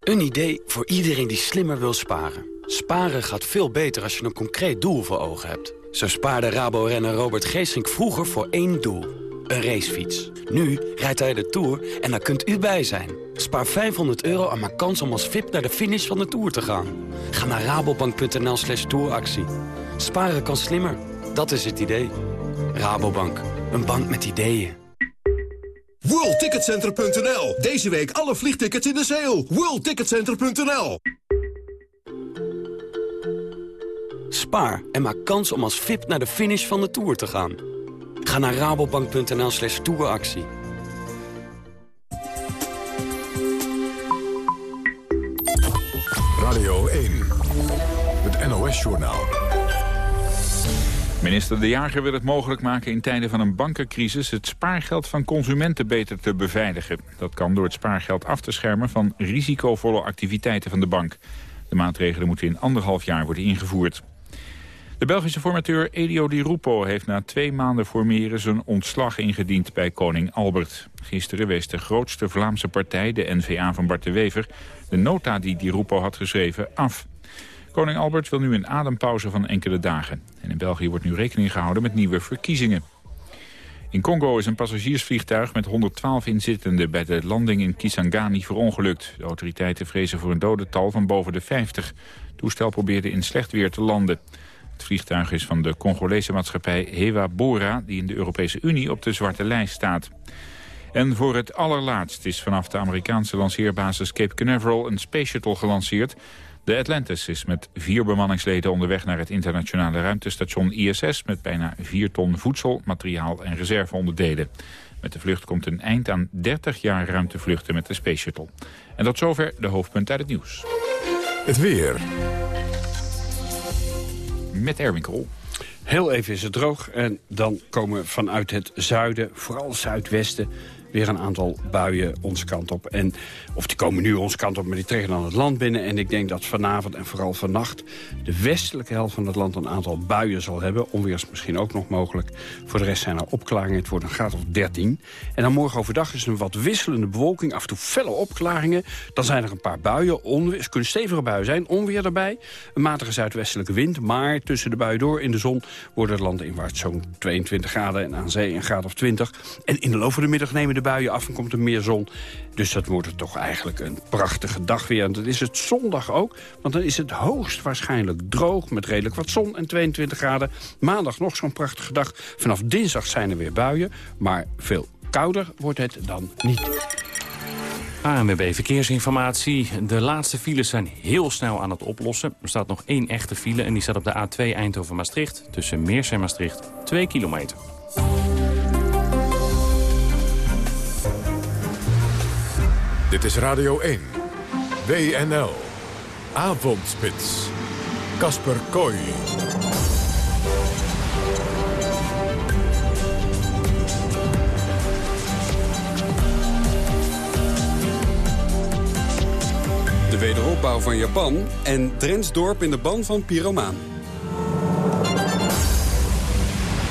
Speaker 18: Een idee voor iedereen die slimmer wil sparen. Sparen gaat veel beter als je een concreet doel voor ogen hebt. Zo spaarde Rabo-renner Robert Geesink vroeger voor één doel. Een racefiets. Nu rijdt hij de Tour en daar kunt u bij zijn. Spaar 500 euro en maak kans om als VIP naar de finish van de Tour te gaan. Ga naar rabobank.nl slash touractie. Sparen kan slimmer. Dat is het idee. Rabobank. Een bank met ideeën.
Speaker 19: WorldTicketCenter.nl. Deze week alle vliegtickets in de sale. WorldTicketCenter.nl.
Speaker 18: Spaar en maak kans om als VIP naar de finish van de Tour te gaan. Ga naar rabobank.nl slash touractie.
Speaker 3: Radio 1. Het NOS-journaal.
Speaker 2: Minister De Jager wil het mogelijk maken in tijden van een bankencrisis... het spaargeld van consumenten beter te beveiligen. Dat kan door het spaargeld af te schermen van risicovolle activiteiten van de bank. De maatregelen moeten in anderhalf jaar worden ingevoerd. De Belgische formateur Elio Di Rupo heeft na twee maanden formeren zijn ontslag ingediend bij koning Albert. Gisteren wees de grootste Vlaamse partij, de N-VA van Bart de Wever, de nota die Di Rupo had geschreven af. Koning Albert wil nu een adempauze van enkele dagen. En in België wordt nu rekening gehouden met nieuwe verkiezingen. In Congo is een passagiersvliegtuig met 112 inzittenden bij de landing in Kisangani verongelukt. De autoriteiten vrezen voor een dodental van boven de 50. Het toestel probeerde in slecht weer te landen. Het vliegtuig is van de Congolese maatschappij Hewa Bora... die in de Europese Unie op de zwarte lijst staat. En voor het allerlaatst is vanaf de Amerikaanse lanceerbasis Cape Canaveral... een Space Shuttle gelanceerd. De Atlantis is met vier bemanningsleden onderweg naar het internationale ruimtestation ISS... met bijna vier ton voedsel, materiaal en reserveonderdelen. Met de vlucht komt een eind aan 30 jaar ruimtevluchten met de Space Shuttle. En tot zover de hoofdpunt uit het nieuws.
Speaker 3: Het weer
Speaker 2: met Erwin Krol.
Speaker 20: Heel even is het droog en dan komen vanuit het zuiden, vooral zuidwesten weer een aantal buien onze kant op. En, of die komen nu onze kant op, maar die trekken dan het land binnen. En ik denk dat vanavond en vooral vannacht de westelijke helft van het land een aantal buien zal hebben. Onweer is misschien ook nog mogelijk. Voor de rest zijn er opklaringen. Het wordt een graad of 13. En dan morgen overdag is er een wat wisselende bewolking. Af en toe felle opklaringen. Dan zijn er een paar buien. Onweer, het kunnen stevige buien zijn. Onweer erbij. Een matige zuidwestelijke wind. Maar tussen de buien door in de zon wordt het land inwaarts zo'n 22 graden. En aan zee een graad of 20. En in de loop van de middag nemen de buien af en komt er meer zon. Dus dat wordt het toch eigenlijk een prachtige dag weer. En dat is het zondag ook, want dan is het hoogst waarschijnlijk droog... met redelijk wat zon en 22 graden. Maandag nog zo'n prachtige dag. Vanaf dinsdag zijn er weer buien, maar veel kouder wordt het dan niet.
Speaker 8: ANWB Verkeersinformatie. De laatste files zijn heel snel aan het oplossen. Er staat nog één echte file en die staat op de A2 Eindhoven-Maastricht... tussen Meers en Maastricht, 2 kilometer.
Speaker 3: Dit is Radio 1. WNL. Avondspits. Kasper Kooi.
Speaker 17: De wederopbouw van Japan en Drensdorp in de ban van Pyromaan.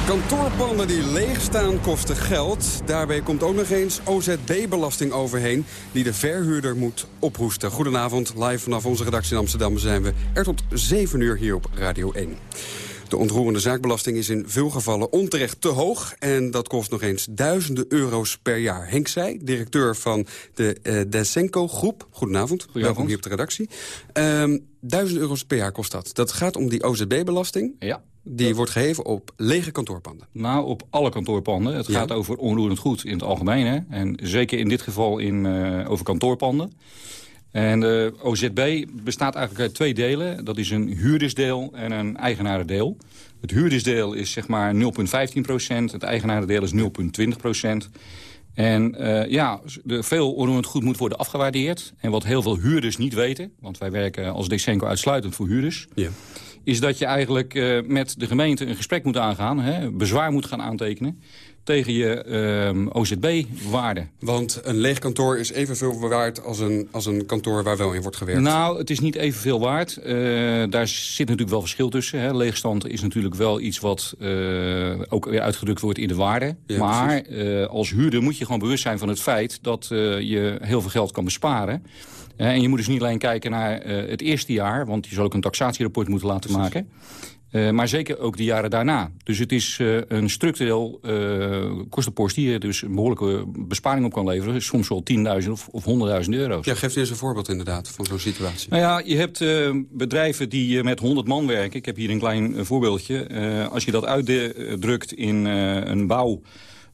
Speaker 17: Kantoorpanden die leeg staan kosten geld. Daarbij komt ook nog eens OZB-belasting overheen... die de verhuurder moet ophoesten. Goedenavond, live vanaf onze redactie in Amsterdam zijn we er tot 7 uur hier op Radio 1. De ontroerende zaakbelasting is in veel gevallen onterecht te hoog. En dat kost nog eens duizenden euro's per jaar. Henk Zij, directeur van de uh, Desenco Groep. Goedenavond. Welkom hier op de redactie. Um, duizend euro's per jaar kost dat. Dat gaat om die OZB-belasting.
Speaker 21: Ja.
Speaker 17: Die wordt geheven op lege kantoorpanden.
Speaker 21: Nou, op alle kantoorpanden. Het gaat over onroerend goed in het algemeen. Hè? En zeker in dit geval in, uh, over kantoorpanden. En de OZB bestaat eigenlijk uit twee delen. Dat is een huurdersdeel en een eigenarendeel. Het huurdersdeel is zeg maar 0,15 procent. Het eigenarendeel is 0,20 procent. En uh, ja, de, veel onroerend goed moet worden afgewaardeerd. En wat heel veel huurders niet weten... want wij werken als Decenco uitsluitend voor huurders... Ja. is dat je eigenlijk uh, met de gemeente een gesprek moet aangaan... Hè, bezwaar moet gaan aantekenen tegen je ehm, OZB-waarde.
Speaker 17: Want een leeg kantoor is evenveel waard als een, als een kantoor waar wel in wordt gewerkt?
Speaker 21: Nou, het is niet evenveel waard. Uh, daar zit natuurlijk wel verschil tussen. Hè. Leegstand is natuurlijk wel iets wat uh, ook weer uitgedrukt wordt in de waarde. maar uh, als huurder moet je gewoon bewust zijn van het feit... dat je heel veel geld kan besparen. en je moet dus niet alleen kijken naar het eerste jaar... want je zal ook een taxatierapport moeten laten maken... Uh, maar zeker ook de jaren daarna. Dus het is uh, een structureel uh, kostenpost die je dus een behoorlijke besparing op kan leveren. Soms wel 10.000 of, of 100.000 euro's.
Speaker 17: Ja, geef eens een voorbeeld inderdaad van zo'n situatie.
Speaker 21: Nou ja, je hebt bedrijven die met 100 man werken. Ik heb hier een klein voorbeeldje. als je dat uitdrukt in een bouw...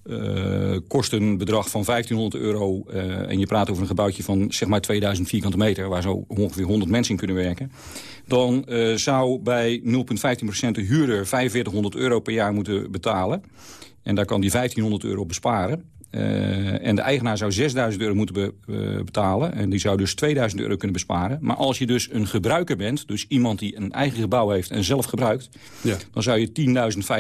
Speaker 21: Uh, kost een bedrag van 1500 euro uh, en je praat over een gebouwtje van zeg maar 2000 vierkante meter... waar zo ongeveer 100 mensen in kunnen werken dan uh, zou bij 0,15% de huurder 4500 euro per jaar moeten betalen. En daar kan die 1500 euro besparen. Uh, en de eigenaar zou 6000 euro moeten be, uh, betalen. En die zou dus 2000 euro kunnen besparen. Maar als je dus een gebruiker bent, dus iemand die een eigen gebouw heeft en zelf gebruikt... Ja. dan zou je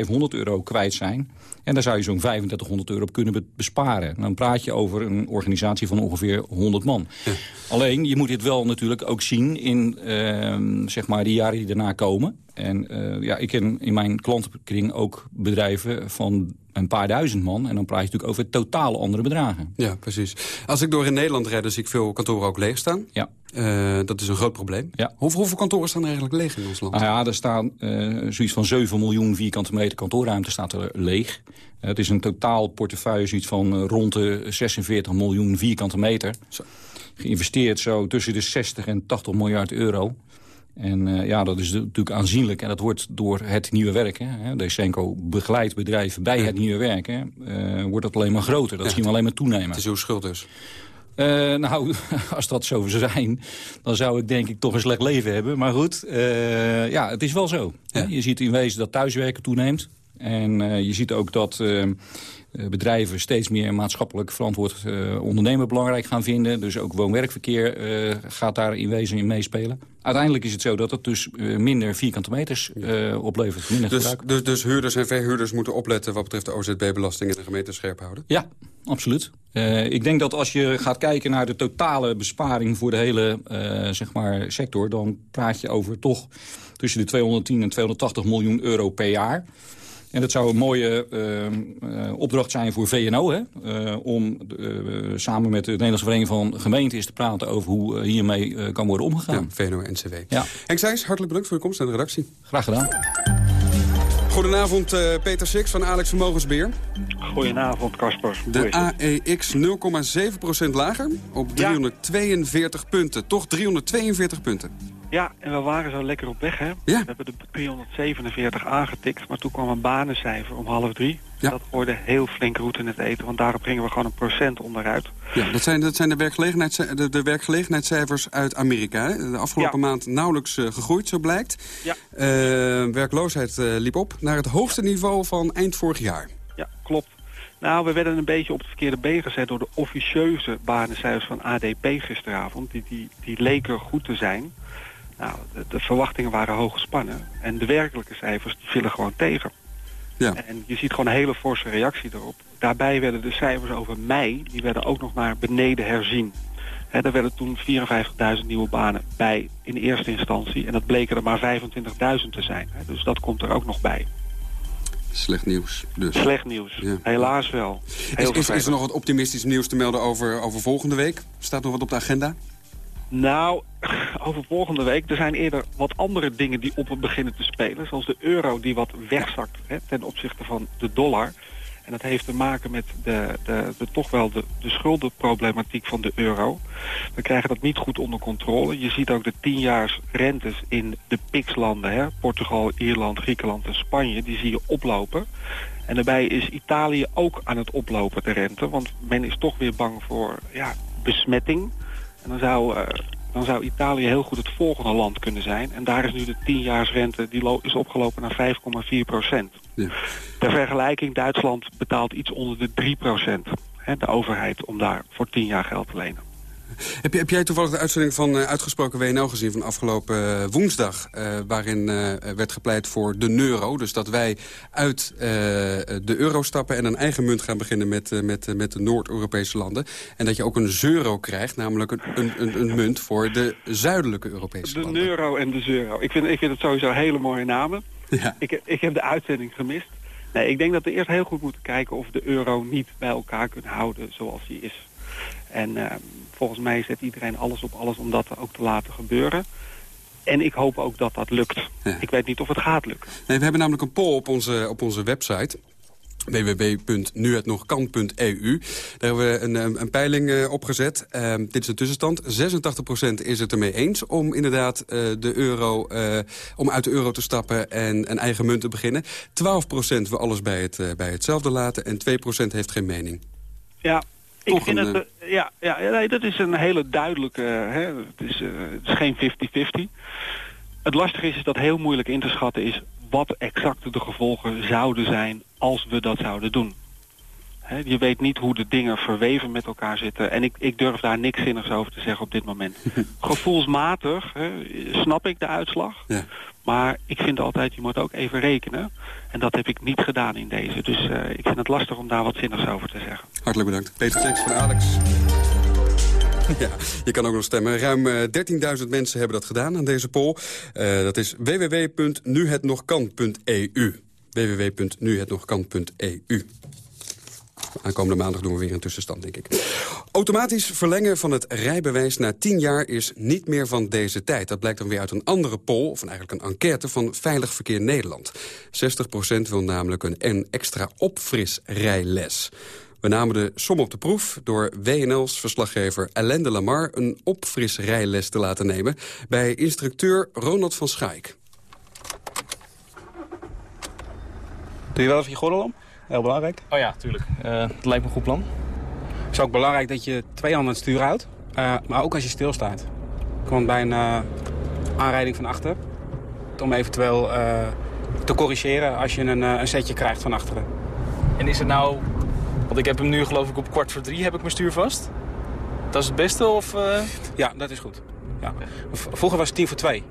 Speaker 21: 10.500 euro kwijt zijn. En daar zou je zo'n 3500 euro op kunnen besparen. Dan praat je over een organisatie van ongeveer 100 man. Ja. Alleen, je moet dit wel natuurlijk ook zien in uh, zeg maar die jaren die daarna komen. En uh, ja, ik ken in mijn klantenkring ook bedrijven van een paar duizend man. En dan praat je natuurlijk over totaal andere bedragen.
Speaker 17: Ja, precies. Als ik door in Nederland rijd, dan zie ik veel kantoren ook leeg staan.
Speaker 21: Ja.
Speaker 17: Uh, dat is een groot probleem.
Speaker 21: Ja.
Speaker 17: Hoeveel, hoeveel kantoren staan er eigenlijk leeg in ons land?
Speaker 21: Nou ja, er staan uh, zoiets van 7 miljoen vierkante meter kantoorruimte staat er leeg. Uh, het is een totaal portefeuille zoiets van rond de 46 miljoen vierkante meter. Zo. Geïnvesteerd zo tussen de 60 en 80 miljard euro. En uh, ja, dat is natuurlijk aanzienlijk. En dat wordt door het nieuwe werken. Decenco begeleidt bedrijven bij het nieuwe werken. Uh, wordt dat alleen maar groter. Dat ja, zien we alleen maar toenemen.
Speaker 17: Het is uw schuld dus.
Speaker 21: Uh, nou, als dat zo zou zijn, dan zou ik denk ik toch een slecht leven hebben. Maar goed, ja, het is wel zo. Ja. Je ziet in wezen dat thuiswerken toeneemt. En je ziet ook dat bedrijven steeds meer maatschappelijk verantwoord uh, ondernemen belangrijk gaan vinden. Dus ook woon-werkverkeer uh, gaat daar in wezen in meespelen. Uiteindelijk is het zo dat het dus minder vierkante meters oplevert. Minder
Speaker 17: dus, dus, dus, huurders en verhuurders moeten opletten wat betreft de OZB-belasting en de gemeente scherp houden?
Speaker 21: Ja, absoluut. ik denk dat als je gaat kijken naar de totale besparing voor de hele zeg maar sector... dan praat je over toch tussen de 210 en 280 miljoen euro per jaar... En dat zou een mooie uh, uh, opdracht zijn voor VNO... Hè? Uh, om samen met de Nederlandse Vereniging van Gemeenten... te praten over hoe hiermee kan worden omgegaan.
Speaker 17: Ja, VNO-NCW. Ja. Henk Zijs, hartelijk bedankt voor je komst naar de redactie.
Speaker 21: Graag gedaan.
Speaker 17: Goedenavond, Peter Six van Alex Vermogensbeheer.
Speaker 22: Goedenavond, Kasper.
Speaker 17: De AEX 0,7% lager op 342 ja. punten. Toch 342 punten.
Speaker 22: Ja, en we waren zo lekker op weg, hè?
Speaker 17: Ja.
Speaker 22: We hebben de 347 aangetikt, maar toen kwam een banencijfer om half drie. Ja. Dat hoorde heel flink roet in het eten, want daarop gingen we gewoon een procent onderuit.
Speaker 17: Ja, dat zijn, dat zijn de, werkgelegenheids, de, de werkgelegenheidscijfers uit Amerika. Hè? De afgelopen ja. maand nauwelijks uh, gegroeid, zo blijkt.
Speaker 22: Ja.
Speaker 17: Uh, werkloosheid uh, liep op naar het hoogste niveau van eind vorig jaar.
Speaker 22: Ja, klopt. Nou, we werden een beetje op het verkeerde been gezet door de officieuze banencijfers van ADP gisteravond. Die, die, die leken goed te zijn. Nou, de, de, verwachtingen waren hoog gespannen. En de werkelijke cijfers die vielen gewoon tegen.
Speaker 17: Ja.
Speaker 22: En je ziet gewoon een hele forse reactie erop. Daarbij werden de cijfers over mei, die werden ook nog naar beneden herzien. He, er werden toen 54.000 nieuwe banen bij in eerste instantie. En dat bleken er maar 25.000 te zijn. He, dus dat komt er ook nog bij.
Speaker 17: Slecht nieuws dus.
Speaker 22: Slecht nieuws, ja. helaas wel.
Speaker 17: Is, is, is, er nog wat optimistisch nieuws te melden over, over volgende week? Staat nog wat op de agenda?
Speaker 22: Nou, over volgende week. Er zijn eerder wat andere dingen die op beginnen te spelen. Zoals de euro die wat wegzakt hè, ten opzichte van de dollar. En dat heeft te maken met de, de, de toch wel de, de schuldenproblematiek van de euro. We krijgen dat niet goed onder controle. Je ziet ook de tienjaars rentes in de PIX-landen. Hè, Portugal, Ierland, Griekenland en Spanje. Die zie je oplopen. En daarbij is Italië ook aan het oplopen, de rente. Want men is toch weer bang voor ja, besmetting. En dan zou, uh, dan zou Italië heel goed het volgende land kunnen zijn. En daar is nu de 10-jaarsrente die is opgelopen naar 5,4 procent.
Speaker 17: Ja.
Speaker 22: Ter vergelijking, Duitsland betaalt iets onder de 3 procent. De overheid om daar voor 10 jaar geld te lenen.
Speaker 17: Heb, heb jij toevallig de uitzending van uh, Uitgesproken WNL gezien van afgelopen uh, woensdag? Uh, waarin werd gepleit voor de euro. Dus dat wij uit de euro stappen en een eigen munt gaan beginnen met, met, met de Noord-Europese landen. En dat je ook een euro krijgt, namelijk een, een, een, munt voor de zuidelijke Europese
Speaker 22: de
Speaker 17: landen.
Speaker 22: De euro en de euro. Ik vind, ik vind het sowieso hele mooie namen.
Speaker 17: Ja.
Speaker 22: Ik, ik heb de uitzending gemist. Nee, ik denk dat we eerst heel goed moeten kijken of we de euro niet bij elkaar kunnen houden zoals die is. En uh, volgens mij zet iedereen alles op alles om dat ook te laten gebeuren. En ik hoop ook dat dat lukt.
Speaker 17: Ja.
Speaker 22: Ik weet niet of het gaat lukken.
Speaker 17: Nee, we hebben namelijk een poll op onze, op onze website www.nuhetnogkan.eu. Daar hebben we een, een peiling uh, opgezet. Uh, dit is de tussenstand. 86% is het ermee eens om inderdaad uh, de euro, uh, om uit de euro te stappen en een eigen munt te beginnen. 12% wil alles bij, het, bij hetzelfde laten en 2% heeft geen mening.
Speaker 22: Ja, ik
Speaker 17: Toch
Speaker 22: vind
Speaker 17: een,
Speaker 22: het, uh, ja, ja, nee, dat is een hele duidelijke, hè, het, is, uh, het is geen 50-50. Het lastige is, is dat heel moeilijk in te schatten is wat exact de gevolgen zouden zijn als we dat zouden doen. He, je weet niet hoe de dingen verweven met elkaar zitten. En ik, ik durf daar niks zinnigs over te zeggen op dit moment. Gevoelsmatig he, snap ik de uitslag.
Speaker 17: Ja.
Speaker 22: Maar ik vind altijd, je moet ook even rekenen. En dat heb ik niet gedaan in deze. Dus uh, ik vind het lastig om daar wat zinnigs over te zeggen.
Speaker 17: Hartelijk bedankt. Peter Tex van Alex. Ja, je kan ook nog stemmen. Ruim uh, 13.000 mensen hebben dat gedaan aan deze poll. Uh, dat is www.nuhetnogkan.eu www.nuhetnogkan.eu Aankomende maandag doen we weer een tussenstand, denk ik. Automatisch verlengen van het rijbewijs na 10 jaar is niet meer van deze tijd. Dat blijkt dan weer uit een andere poll, of eigenlijk een enquête van Veilig Verkeer Nederland. 60% wil namelijk een, een extra opfrisrijles. We namen de som op de proef door WNL's verslaggever Alain de Lamar... een opfrisrijles te laten nemen bij instructeur Ronald van Schaik.
Speaker 23: Doe je wel even je gordel om? Heel belangrijk.
Speaker 24: Oh ja, tuurlijk. Uh, dat lijkt me een goed plan.
Speaker 23: Het is ook belangrijk dat je twee handen aan het stuur houdt. Uh, maar ook als je stilstaat. Want bij een uh, aanrijding van achter... om eventueel te corrigeren als je een, een setje krijgt van achteren.
Speaker 24: En is het nou... Want ik heb hem nu geloof ik op kwart voor drie heb ik mijn stuur vast. Dat is het beste of...
Speaker 23: Ja, dat is goed. Ja. Vroeger was het tien voor twee.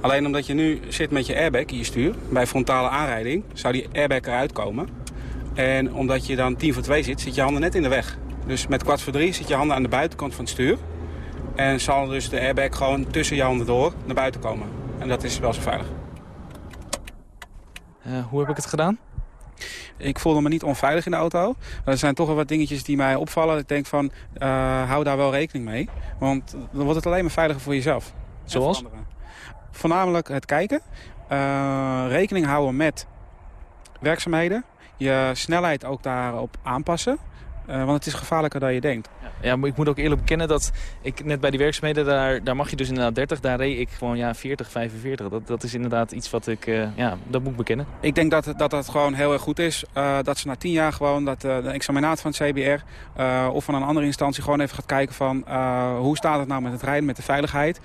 Speaker 23: Alleen omdat je nu zit met je airbag in je stuur, bij frontale aanrijding, zou die airbag eruit komen. En omdat je dan 10 voor 2 zit, zit je handen net in de weg. Dus met kwart voor 3 zit je handen aan de buitenkant van het stuur. En zal dus de airbag gewoon tussen je handen door naar buiten komen. En dat is wel zo veilig.
Speaker 24: Uh, hoe heb ik het gedaan?
Speaker 23: Ik voelde me niet onveilig in de auto. Er zijn toch wel wat dingetjes die mij opvallen. Ik denk van, uh, hou daar wel rekening mee. Want dan wordt het alleen maar veiliger voor jezelf.
Speaker 24: Zoals?
Speaker 23: Voornamelijk het kijken. Uh, rekening houden met werkzaamheden. Je snelheid ook daarop aanpassen. Uh, want het is gevaarlijker dan je denkt.
Speaker 24: Ja, maar ik moet ook eerlijk bekennen dat ik net bij die werkzaamheden... daar, daar mag je dus inderdaad 30, daar reed ik gewoon ja, 40, 45. Dat, dat is inderdaad iets wat ik... Uh, ja, dat moet ik bekennen.
Speaker 23: Ik denk dat dat, dat gewoon heel erg goed is. Uh, dat ze na 10 jaar gewoon dat de examinaat van het CBR... of van een andere instantie gewoon even gaat kijken van... hoe staat het nou met het rijden, met de veiligheid?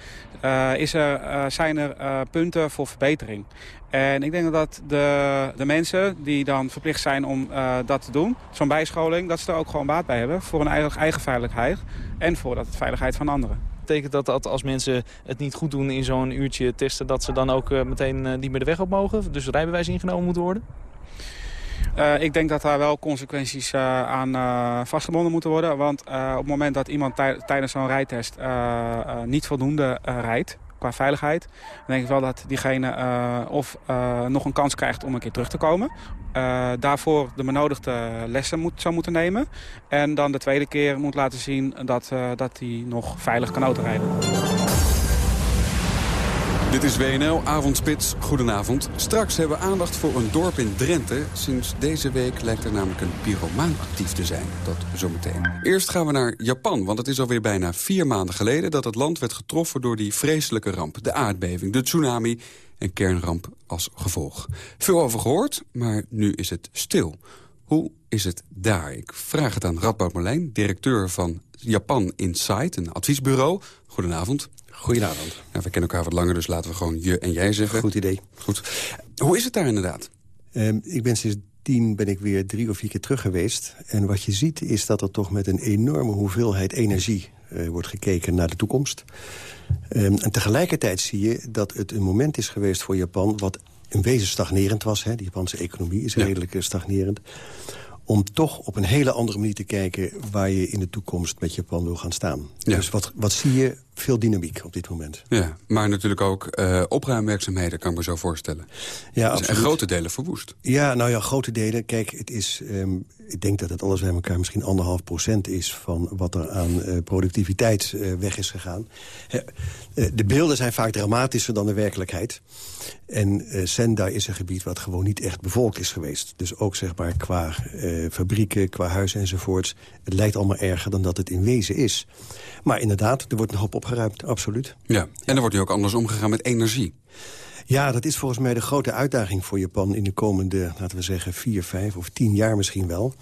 Speaker 23: is er, zijn er punten voor verbetering? En ik denk dat de, de mensen die dan verplicht zijn om uh, dat te doen, zo'n bijscholing, dat ze er ook gewoon baat bij hebben voor hun eigen, eigen veiligheid en voor de veiligheid van anderen.
Speaker 24: Betekent dat dat als mensen het niet goed doen in zo'n uurtje testen, dat ze dan ook uh, meteen uh, niet meer de weg op mogen? Dus rijbewijs ingenomen moeten worden?
Speaker 23: Uh, ik denk dat daar wel consequenties uh, aan uh, vastgebonden moeten worden. Want op het moment dat iemand tij tijdens zo'n rijtest niet voldoende rijdt, qua veiligheid. Dan denk ik wel dat diegene uh, of uh, nog een kans krijgt om een keer terug te komen. Uh, daarvoor de benodigde lessen moet, zou moeten nemen. En dan de tweede keer moet laten zien dat, dat hij nog veilig kan autorijden.
Speaker 17: Dit is WNL Avondspits. Goedenavond. Straks hebben we aandacht voor een dorp in Drenthe. Sinds deze week lijkt er namelijk een pyromaan actief te zijn. Dat zometeen. Eerst gaan we naar Japan, want het is alweer bijna vier maanden geleden... dat het land werd getroffen door die vreselijke ramp. De aardbeving, de tsunami en kernramp als gevolg. Veel over gehoord, maar nu is het stil. Hoe is het daar? Ik vraag het aan Radboud Marlijn, directeur van Japan Insight, een adviesbureau. Goedenavond.
Speaker 25: Goedenavond.
Speaker 17: Nou, we kennen elkaar wat langer, dus laten we gewoon je en jij zeggen.
Speaker 25: Goed idee.
Speaker 17: Goed. Hoe is het daar inderdaad?
Speaker 25: Um, ik ben sinds 2010 ben ik weer drie of vier keer terug geweest. En wat je ziet is dat er toch met een enorme hoeveelheid energie uh, wordt gekeken naar de toekomst. Um, en tegelijkertijd zie je dat het een moment is geweest voor Japan... wat in wezen stagnerend was. Hè. De Japanse economie is redelijk ja. stagnerend om toch op een hele andere manier te kijken... waar je in de toekomst met Japan wil gaan staan. Ja. Dus wat, wat zie je? Veel dynamiek op dit moment.
Speaker 17: Ja, maar natuurlijk ook uh, opruimwerkzaamheden, kan ik me zo voorstellen. Ja, dus en grote delen verwoest.
Speaker 25: Ja, nou ja, grote delen. Kijk, het is, um, ik denk dat het alles bij elkaar misschien anderhalf procent is... van wat er aan uh, productiviteit uh, weg is gegaan. de beelden zijn vaak dramatischer dan de werkelijkheid. En Sendai is een gebied wat gewoon niet echt bevolkt is geweest. Dus ook zeg maar qua fabrieken, qua huizen enzovoorts. Het lijkt allemaal erger dan dat het in wezen is. Maar inderdaad, er wordt een hoop opgeruimd, absoluut.
Speaker 17: Ja, en er wordt nu ook anders omgegaan met energie.
Speaker 25: Ja, dat is volgens mij de grote uitdaging voor Japan... in de komende, laten we zeggen, vier, vijf of tien jaar misschien wel.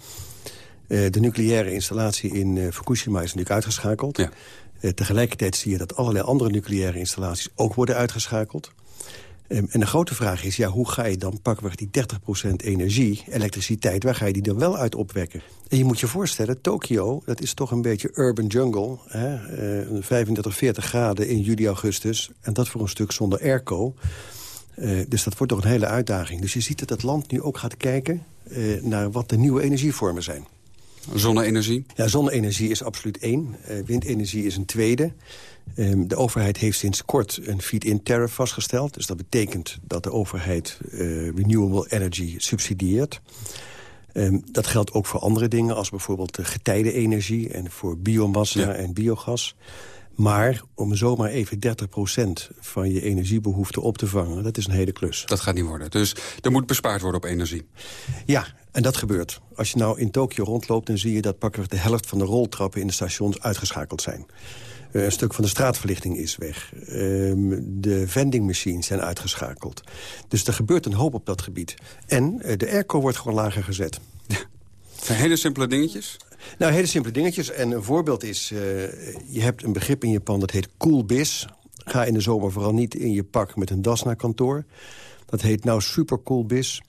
Speaker 25: Uh, de nucleaire installatie in uh, Fukushima is natuurlijk uitgeschakeld. Ja. Uh, tegelijkertijd zie je dat allerlei andere nucleaire installaties ook worden uitgeschakeld. Um, en de grote vraag is, ja, hoe ga je dan pakweg die 30% energie, elektriciteit... waar ga je die dan wel uit opwekken? En je moet je voorstellen, Tokio, dat is toch een beetje urban jungle. Hè? Uh, 35, 40 graden in juli, augustus. En dat voor een stuk zonder airco. Uh, dus dat wordt toch een hele uitdaging. Dus je ziet dat het land nu ook gaat kijken uh, naar wat de nieuwe energievormen zijn.
Speaker 17: Zonne-energie?
Speaker 25: Ja, zonne-energie is absoluut één. Uh, windenergie is een tweede. Um, de overheid heeft sinds kort een feed-in tariff vastgesteld. Dus dat betekent dat de overheid uh, renewable energy subsidieert. Um, dat geldt ook voor andere dingen, als bijvoorbeeld getijdenenergie... en voor biomassa ja. en biogas. Maar om zomaar even 30% van je energiebehoefte op te vangen... dat is een hele klus.
Speaker 17: Dat gaat niet worden. Dus er moet bespaard worden op energie.
Speaker 25: Ja, en dat gebeurt. Als je nou in Tokio rondloopt... dan zie je dat pakweg de helft van de roltrappen in de stations uitgeschakeld zijn. Uh, een stuk van de straatverlichting is weg. Uh, de vending machines zijn uitgeschakeld. Dus er gebeurt een hoop op dat gebied. En uh, de airco wordt gewoon lager gezet.
Speaker 17: Hele simpele dingetjes?
Speaker 25: Nou, hele simpele dingetjes. En een voorbeeld is, uh, je hebt een begrip in Japan dat heet cool biz. Ga in de zomer vooral niet in je pak met een das naar kantoor. Dat heet nou super cool biz.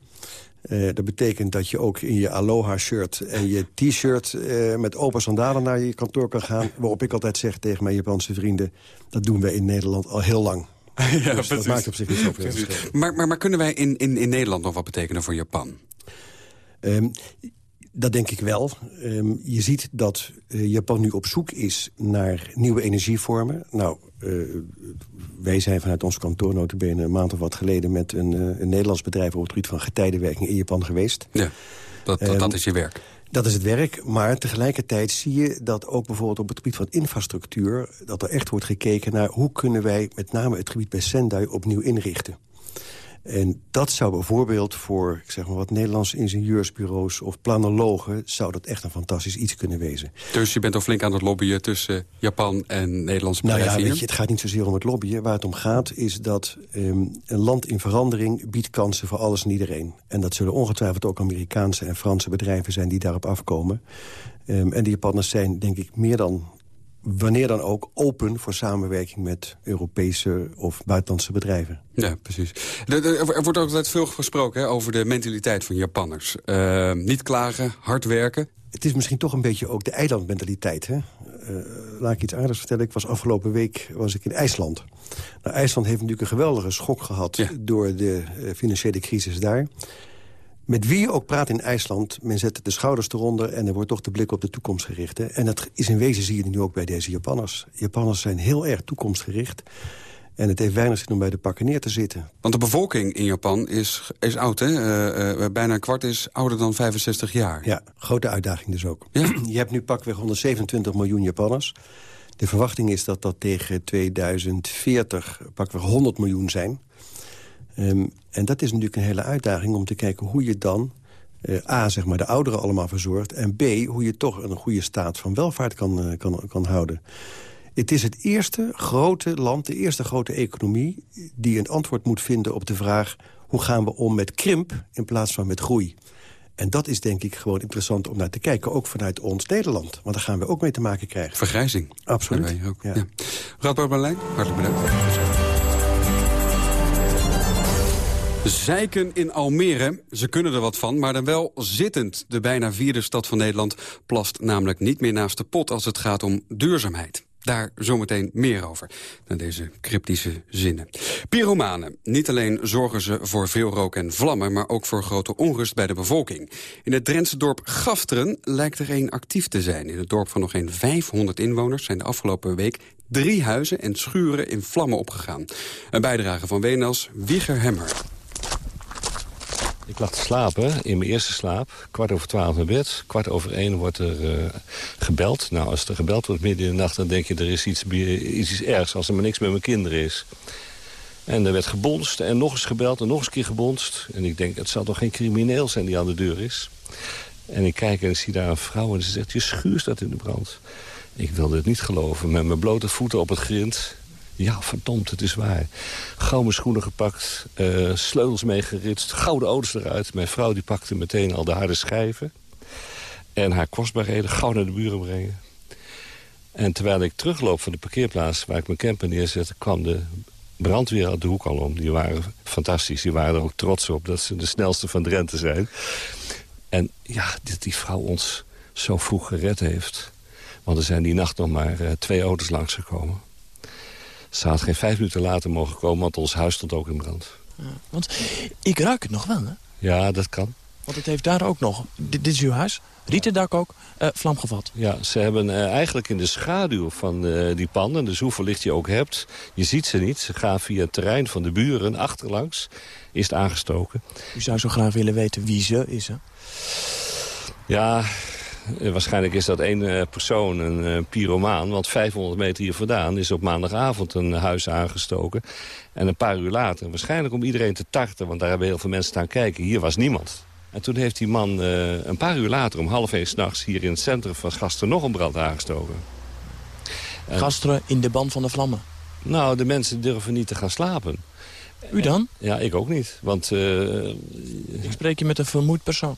Speaker 25: Uh, dat betekent dat je ook in je aloha-shirt en je t-shirt... Uh, met open sandalen naar je kantoor kan gaan. Waarop ik altijd zeg tegen mijn Japanse vrienden... dat doen wij in Nederland al heel lang. ja, dus dat maakt op zich niet zoveel verschil.
Speaker 17: Maar, maar, maar kunnen wij in, in, in Nederland nog wat betekenen voor Japan?
Speaker 25: Um, dat denk ik wel. Um, je ziet dat uh, Japan nu op zoek is naar nieuwe energievormen. Nou, uh, wij zijn vanuit ons kantoor notabene een maand of wat geleden... met een, uh, een Nederlands bedrijf op het gebied van getijdenwerking in Japan geweest.
Speaker 17: Ja, dat, dat, um, dat is je werk.
Speaker 25: Dat is het werk, maar tegelijkertijd zie je dat ook bijvoorbeeld op het gebied van infrastructuur... dat er echt wordt gekeken naar hoe kunnen wij met name het gebied bij Sendai opnieuw inrichten. En dat zou bijvoorbeeld voor ik zeg maar, wat Nederlandse ingenieursbureaus of planologen... zou dat echt een fantastisch iets kunnen wezen.
Speaker 17: Dus je bent al flink aan het lobbyen tussen Japan en Nederlandse bedrijven
Speaker 25: Nou ja, weet je, het gaat niet zozeer om het lobbyen. Waar het om gaat is dat um, een land in verandering biedt kansen voor alles en iedereen. En dat zullen ongetwijfeld ook Amerikaanse en Franse bedrijven zijn die daarop afkomen. Um, en de Japanners zijn denk ik meer dan wanneer dan ook open voor samenwerking met Europese of buitenlandse bedrijven.
Speaker 17: Ja, precies. Er, wordt ook altijd veel gesproken hè, over de mentaliteit van Japanners. Uh, niet klagen, hard werken.
Speaker 25: Het is misschien toch een beetje ook de eilandmentaliteit. Hè? Uh, laat ik iets aardigs vertellen. Ik was afgelopen week was ik in IJsland. Nou, IJsland heeft natuurlijk een geweldige schok gehad... Ja. door de uh, financiële crisis daar. Met wie je ook praat in IJsland, men zet de schouders eronder... en er wordt toch de blik op de toekomst gericht. Hè? En dat is in wezen zie je nu ook bij deze Japanners. Japanners zijn heel erg toekomstgericht. En het heeft weinig zin om bij de pakken neer te zitten.
Speaker 17: Want de bevolking in Japan is, is oud, hè? Uh, uh, bijna een kwart is ouder dan 65 jaar.
Speaker 25: Ja, grote uitdaging dus ook. Ja? Je hebt nu pakweg 127 miljoen Japanners. De verwachting is dat dat tegen 2040 pakweg 100 miljoen zijn... Um, en dat is natuurlijk een hele uitdaging om te kijken hoe je dan... Uh, A, zeg maar, de ouderen allemaal verzorgt... en B, hoe je toch een goede staat van welvaart kan, uh, kan, kan houden. Het is het eerste grote land, de eerste grote economie... die een antwoord moet vinden op de vraag... hoe gaan we om met krimp in plaats van met groei? En dat is denk ik gewoon interessant om naar te kijken. Ook vanuit ons Nederland. Want daar gaan we ook mee te maken krijgen.
Speaker 17: Vergrijzing.
Speaker 25: Absoluut.
Speaker 17: Ook, ja. Ja. Radboud hartelijk bedankt. Zeiken in Almere, ze kunnen er wat van, maar dan wel zittend. De bijna vierde stad van Nederland plast namelijk niet meer naast de pot... als het gaat om duurzaamheid. Daar zometeen meer over, naar deze cryptische zinnen. Pyromanen. Niet alleen zorgen ze voor veel rook en vlammen... maar ook voor grote onrust bij de bevolking. In het Drentse dorp Gafteren lijkt er een actief te zijn. In het dorp van nog geen 500 inwoners zijn de afgelopen week... drie huizen en schuren in vlammen opgegaan. Een bijdrage van Wenels Wieger Hemmer.
Speaker 26: Ik lag te slapen in mijn eerste slaap. Kwart over twaalf naar bed. Kwart over één wordt er uh, gebeld. Nou, als er gebeld wordt midden in de nacht... dan denk je er is iets, iets, ergs als er maar niks met mijn kinderen is. En er werd gebonst en nog eens gebeld en nog eens een keer gebonst. En ik denk, het zal toch geen crimineel zijn die aan de deur is? En ik kijk en zie daar een vrouw en ze zegt... je schuur staat in de brand. Ik wilde het niet geloven. Met mijn blote voeten op het grind ja, verdomd, het is waar. Gouden schoenen gepakt, uh, sleutels meegeritst, gouden auto's eruit. Mijn vrouw die pakte meteen al de harde schijven. En haar kostbaarheden gauw naar de buren brengen. En terwijl ik terugloop van de parkeerplaats waar ik mijn camper neerzette... kwam de brandweer uit de hoek al om. Die waren fantastisch. Die waren er ook trots op dat ze de snelste van Drenthe zijn. En ja, dat die vrouw ons zo vroeg gered heeft. Want er zijn die nacht nog maar uh, twee auto's langsgekomen. Ze had geen vijf minuten later mogen komen, want ons huis stond ook in brand.
Speaker 27: Ja, want ik ruik het nog wel, hè?
Speaker 26: Ja, dat kan.
Speaker 27: Want het heeft daar ook nog, dit, is uw huis, rietendak ook, uh, vlam gevat.
Speaker 26: Ja, ze hebben uh, eigenlijk in de schaduw van uh, die panden, dus hoeveel licht je ook hebt... je ziet ze niet, ze gaan via het terrein van de buren achterlangs, is het aangestoken.
Speaker 27: U zou zo graag willen weten wie ze is, hè?
Speaker 26: Ja, eh, waarschijnlijk is dat één eh, persoon, een uh, pyromaan. Want 500 meter hier vandaan is op maandagavond een huis aangestoken. En een paar uur later, waarschijnlijk om iedereen te tarten... want daar hebben heel veel mensen staan kijken, hier was niemand. En toen heeft die man een paar uur later, om half één s'nachts... hier in het centrum van Gasteren nog een brand aangestoken.
Speaker 27: Gasteren in de band van de vlammen?
Speaker 26: Nou, de mensen durven niet te gaan slapen.
Speaker 27: U dan?
Speaker 26: Ja, ik ook niet. Want...
Speaker 27: ik spreek je met een vermoeid persoon.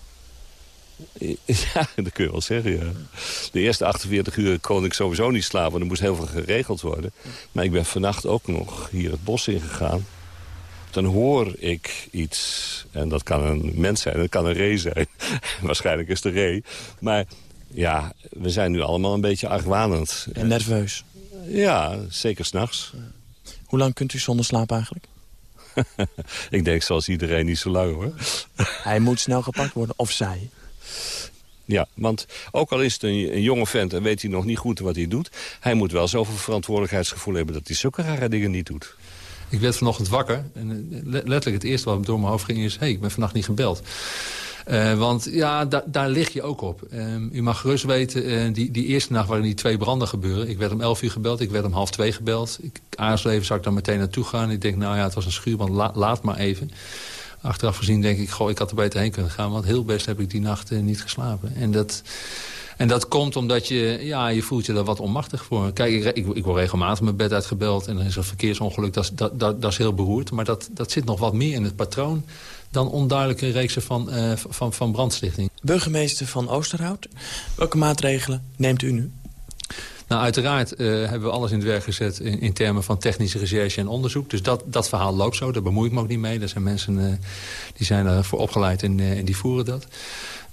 Speaker 26: Ja, dat kun je wel zeggen, ja. De eerste 48 uur kon ik sowieso niet slapen. Er moest heel veel geregeld worden. Maar ik ben vannacht ook nog hier het bos ingegaan. Dan hoor ik iets. En dat kan een mens zijn, dat kan een ree zijn. Waarschijnlijk is het een ree. Maar ja, we zijn nu allemaal een beetje argwanend.
Speaker 27: En nerveus?
Speaker 26: Ja, zeker s'nachts.
Speaker 27: Hoe lang kunt u zonder slaap eigenlijk?
Speaker 26: ik denk zoals iedereen niet zo lang hoor.
Speaker 27: Hij moet snel gepakt worden, of zij.
Speaker 26: Ja, want ook al is het een, jonge vent en weet hij nog niet goed wat hij doet... hij moet wel zoveel verantwoordelijkheidsgevoel hebben dat hij zulke rare dingen niet doet.
Speaker 28: Ik werd vanochtend wakker en eh, letterlijk het eerste wat door mijn hoofd ging is... hé, hey, ik ben vannacht niet gebeld. Uh, want ja, da daar lig je ook op. Uh, u mag gerust weten, uh, die, die eerste nacht waarin die twee branden gebeuren... ik werd om elf uur gebeld, ik werd om half twee gebeld. Ik aarzelde zou ik dan meteen naartoe gaan? Ik denk, nou ja, het was een schuur, la laat maar even achteraf gezien denk ik, goh, ik had er beter heen kunnen gaan. Want heel best heb ik die nacht niet geslapen. En dat, en dat komt omdat je, ja, je voelt je daar wat onmachtig voor. Kijk, ik, ik, word regelmatig mijn bed uitgebeld. En er is een verkeersongeluk, dat, dat, dat, dat is heel beroerd. Maar dat, dat zit nog wat meer in het patroon dan onduidelijke reeksen van, uh, van, van brandstichting.
Speaker 27: Burgemeester van Oosterhout, welke maatregelen neemt u nu?
Speaker 28: Nou, uiteraard uh, hebben we alles in het werk gezet in, termen van technische recherche en onderzoek. Dus dat, dat verhaal loopt zo, daar bemoei ik me ook niet mee. Er zijn mensen uh, die zijn ervoor opgeleid en, uh, en die voeren dat.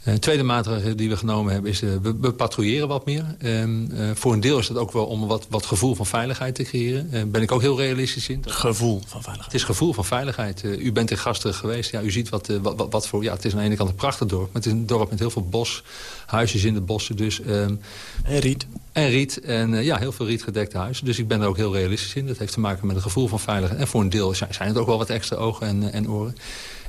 Speaker 28: Een tweede maatregel die we genomen hebben is, uh, we, we, patrouilleren wat meer. Um, uh, voor een deel is dat ook wel om wat, wat gevoel van veiligheid te creëren. Daar uh, ben ik ook heel realistisch in.
Speaker 27: Gevoel van veiligheid?
Speaker 28: Het is gevoel van veiligheid. u bent in Gasteren geweest. Ja, u ziet wat, wat, wat, voor... Ja, het is aan de ene kant een prachtig dorp. Maar het is een dorp met heel veel bos. Huisjes in de bossen dus. Um,
Speaker 27: en riet?
Speaker 28: En riet. En ja, heel veel rietgedekte huizen. Dus ik ben er ook heel realistisch in. Dat heeft te maken met een gevoel van veiligheid. En voor een deel zijn, zijn het ook wel wat extra ogen en, en oren.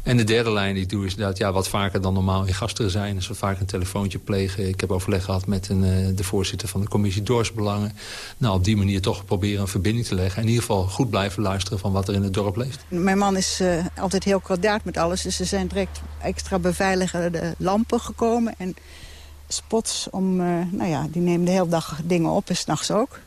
Speaker 28: En de derde lijn die ik doe is inderdaad ja, wat vaker dan normaal in gasten zijn. Dus wat vaker een telefoontje plegen. Ik heb overleg gehad met een, uh, de voorzitter van de commissie Dorpsbelangen. Nou, op die manier toch proberen een verbinding te leggen. En in ieder geval goed blijven luisteren van wat er in het dorp leeft.
Speaker 29: Mijn man is uh, altijd heel kwaadaard met alles. Dus er zijn direct extra beveiligende lampen gekomen. En spots om, uh, nou ja, die nemen de hele dag dingen op en s'nachts ook.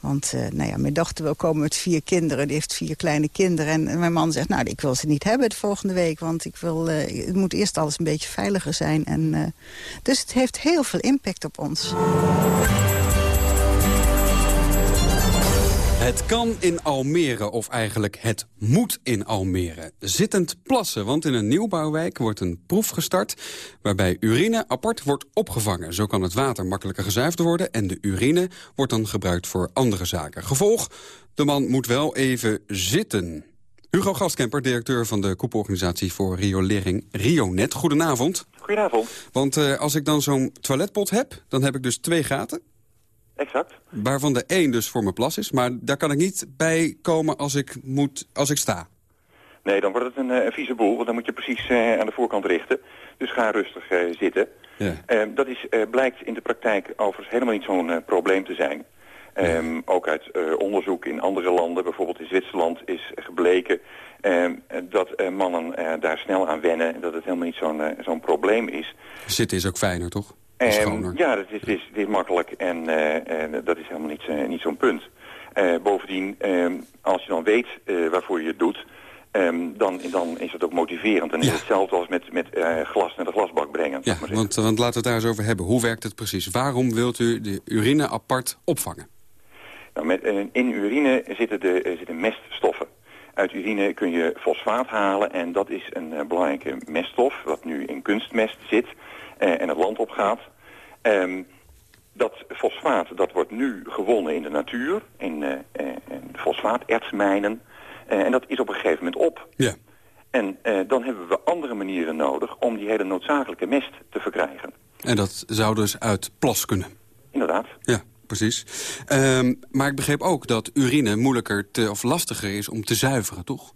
Speaker 29: Want uh, nou ja, mijn dochter wil komen met vier kinderen. Die heeft vier kleine kinderen. En mijn man zegt, nou, ik wil ze niet hebben de volgende week. Want ik wil, uh, het moet eerst alles een beetje veiliger zijn. En, uh, dus het heeft heel veel impact op ons.
Speaker 17: Het kan in Almere, of eigenlijk het moet in Almere. Zittend plassen, want in een nieuwbouwwijk wordt een proef gestart... waarbij urine apart wordt opgevangen. Zo kan het water makkelijker gezuiverd worden... en de urine wordt dan gebruikt voor andere zaken. Gevolg, de man moet wel even zitten. Hugo Gastkemper, directeur van de koepelorganisatie voor riolering Rionet. Goedenavond.
Speaker 30: Goedenavond.
Speaker 17: Want uh, als ik dan zo'n toiletpot heb, dan heb ik dus twee gaten.
Speaker 30: Exact.
Speaker 17: Waarvan de één dus voor mijn plas is. Maar daar kan ik niet bij komen als ik, moet, als ik sta.
Speaker 30: Nee, dan wordt het een, een vieze boel. Want dan moet je precies uh, aan de voorkant richten. Dus ga rustig uh, zitten.
Speaker 17: Ja.
Speaker 30: Uh, dat is, blijkt in de praktijk overigens helemaal niet zo'n probleem te zijn. Um, ook uit onderzoek in andere landen, bijvoorbeeld in Zwitserland, is gebleken um, dat mannen daar snel aan wennen en dat het helemaal niet zo'n zo'n probleem is.
Speaker 17: Zitten is ook fijner, toch?
Speaker 30: Um, ja, dat is, is, is makkelijk en uh, dat is helemaal niet, uh, niet zo'n punt. Uh, bovendien, als je dan weet waarvoor je het doet, dan, dan is het ook motiverend. En ja. is hetzelfde als met, met glas naar de glasbak brengen.
Speaker 17: Ja, want, want laten we het daar eens over hebben. Hoe werkt het precies? Waarom wilt u de urine apart opvangen?
Speaker 30: Nou, met, in urine zitten, de, zitten meststoffen. Uit urine kun je fosfaat halen en dat is een belangrijke meststof... wat nu in kunstmest zit en het land opgaat. Um, dat fosfaat dat wordt nu gewonnen in de natuur, in, uh, in fosfaatertsmijnen. Uh, en dat is op een gegeven moment op.
Speaker 17: Ja.
Speaker 30: En uh, dan hebben we andere manieren nodig om die hele noodzakelijke mest te verkrijgen.
Speaker 17: En dat zou dus uit plas kunnen?
Speaker 30: Inderdaad.
Speaker 17: Ja, precies. Um, maar ik begreep ook dat urine moeilijker te, of lastiger is om te zuiveren, toch?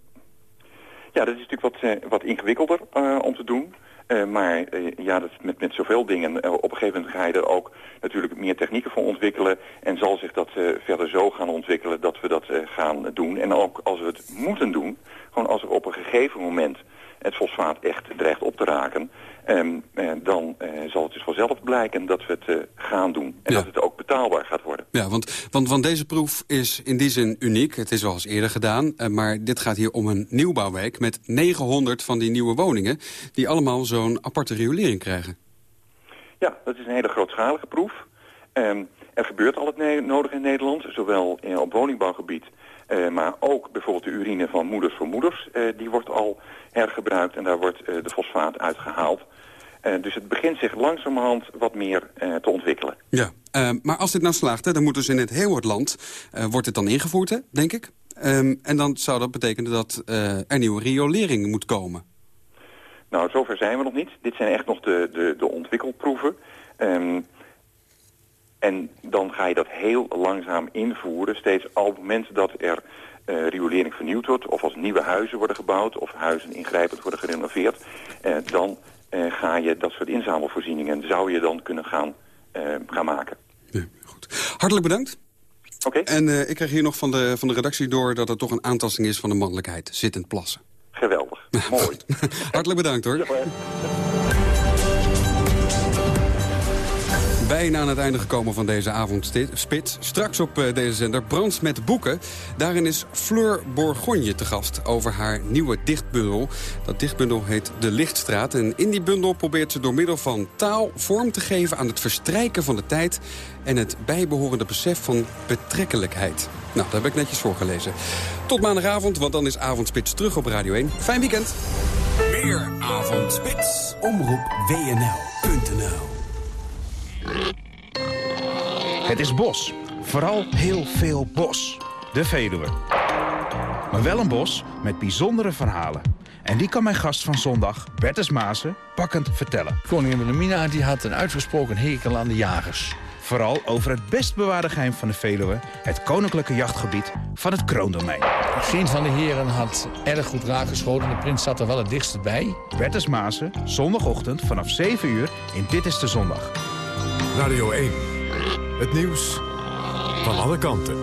Speaker 30: Ja, dat is natuurlijk wat, wat ingewikkelder om te doen. Uh, maar uh, ja, dat met, met zoveel dingen. Uh, op een gegeven moment ga je er ook natuurlijk meer technieken voor ontwikkelen. En zal zich dat verder zo gaan ontwikkelen dat we dat gaan doen. En ook als we het moeten doen, gewoon als er op een gegeven moment het fosfaat echt dreigt op te raken... Um, uh, dan uh, zal het dus vanzelf blijken dat we het uh, gaan doen. En ja. dat het ook betaalbaar gaat worden.
Speaker 17: Ja, want, want, want deze proef is in die zin uniek. Het is wel eens eerder gedaan. maar dit gaat hier om een nieuwbouwwijk met 900 van die nieuwe woningen... die allemaal zo'n aparte riolering krijgen.
Speaker 30: Ja, dat is een hele grootschalige proef. Um, er gebeurt al het nodig in Nederland, zowel op woningbouwgebied... maar ook bijvoorbeeld de urine van moeders voor moeders, die wordt al hergebruikt en daar wordt uh, de fosfaat uitgehaald. Dus het begint zich langzamerhand wat meer te ontwikkelen.
Speaker 17: Ja, maar als dit nou slaagt, hè, dan moet dus in het heel het land... wordt het dan ingevoerd, hè, denk ik? Um, en dan zou dat betekenen dat er nieuwe riolering moet komen.
Speaker 30: Nou, zover zijn we nog niet. Dit zijn echt nog de, de, de ontwikkelproeven. Um, en dan ga je dat heel langzaam invoeren. Steeds op het moment dat er uh, riolering vernieuwd wordt... of als nieuwe huizen worden gebouwd... of huizen ingrijpend worden gerenoveerd... Uh, dan uh, ga je dat soort inzamelvoorzieningen... zou je dan kunnen gaan, gaan maken.
Speaker 17: Ja, goed. Hartelijk bedankt.
Speaker 30: Oké. Okay.
Speaker 17: En ik krijg hier nog van de, van de redactie door... dat het toch een aantasting is van de mannelijkheid. Zittend plassen.
Speaker 30: Geweldig. Mooi.
Speaker 17: Hartelijk bedankt hoor. Bijna aan het einde gekomen van deze avondspits. Straks op deze zender Brands met boeken. Daarin is Fleur Bourgogne te gast over haar nieuwe dichtbundel. Dat dichtbundel heet De Lichtstraat. En in die bundel probeert ze door middel van taal vorm te geven... aan het verstrijken van de tijd en het bijbehorende besef van betrekkelijkheid. Nou, dat heb ik netjes voorgelezen. Tot maandagavond, want dan is Avondspits terug op Radio 1. Fijn weekend.
Speaker 31: Meer Avondspits. Omroep WNL.nl
Speaker 32: Het is bos. Vooral heel veel bos. De Veluwe. Maar wel een bos met bijzondere verhalen. En die kan mijn gast van zondag, Bertus Maasen, pakkend vertellen.
Speaker 33: Koningin Wilhelmina die had een uitgesproken hekel aan de jagers.
Speaker 32: Vooral over het best bewaarde geheim van de Veluwe... het koninklijke jachtgebied van het kroondomein.
Speaker 33: Geen van de heren had erg goed raakgeschoten. De prins zat er wel het dichtst bij.
Speaker 32: Bertus Maasen, zondagochtend vanaf 7 uur in Dit is de Zondag.
Speaker 3: Radio 1. Het nieuws van alle kanten.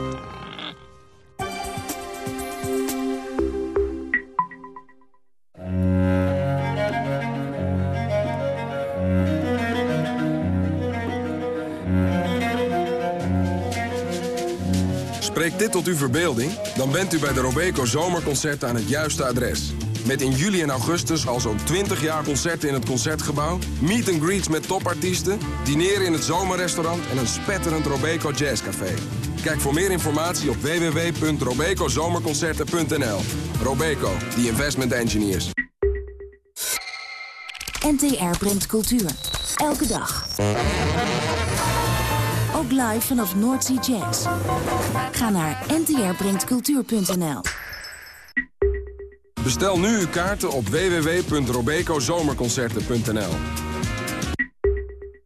Speaker 34: Spreekt dit tot uw verbeelding? Dan bent u bij de Robeco Zomerconcerten aan het juiste adres. Met in juli en augustus al zo'n 20 jaar concerten in het Concertgebouw... meet and greets met topartiesten, dineren in het zomerrestaurant... en een spetterend Robeco Jazzcafé. Kijk voor meer informatie op www.robecozomerconcerten.nl. Robeco, the investment engineers.
Speaker 35: NTR brengt cultuur. Elke dag. Ook live vanaf Noordsea Jazz. Ga naar ntrbrengtcultuur.nl.
Speaker 34: Bestel nu uw kaarten op www.robecozomerconcerten.nl.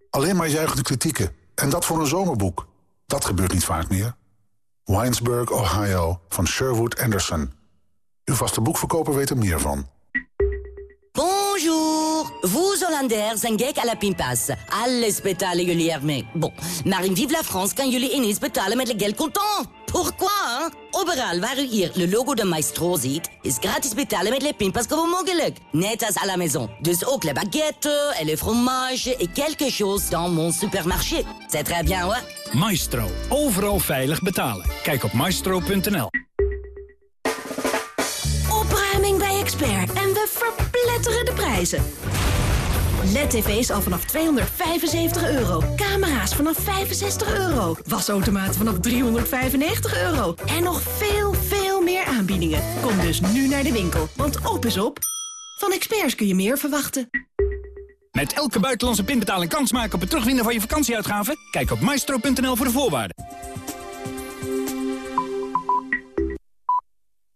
Speaker 36: Alleen maar juichende kritieken. En dat voor een zomerboek. Dat gebeurt niet vaak meer. Winesburg, Ohio, van Sherwood Anderson. Uw vaste boekverkoper weet er meer van.
Speaker 37: Bonjour. Vous Hollanders zijn gek à la pinpas. Alles betalen jullie ermee. Bon, maar in Vive la France kan jullie ineens betalen met le geld contant. Pourquoi, hein? Overal waar u hier le logo de Maestro ziet, is gratis betalen met le pinpas gewoon mogelijk. Net als à la maison. Dus ook le baguette, et le fromage, et quelque chose dans mon supermarché. C'est très bien, hoor.
Speaker 38: Maestro. Overal veilig betalen. Kijk op maestro.nl.
Speaker 39: Opruiming bij Expert en we verpletteren de prijzen. LED-tv's al vanaf 275 euro. Camera's vanaf 65 euro. Wasautomaten vanaf 395 euro. En nog veel, veel meer aanbiedingen. Kom dus nu naar de winkel, want op is op. Van Experts kun je meer verwachten.
Speaker 38: Met elke buitenlandse pinbetaling kans maken op het terugwinnen van je vakantieuitgaven? Kijk op maestro.nl voor de voorwaarden.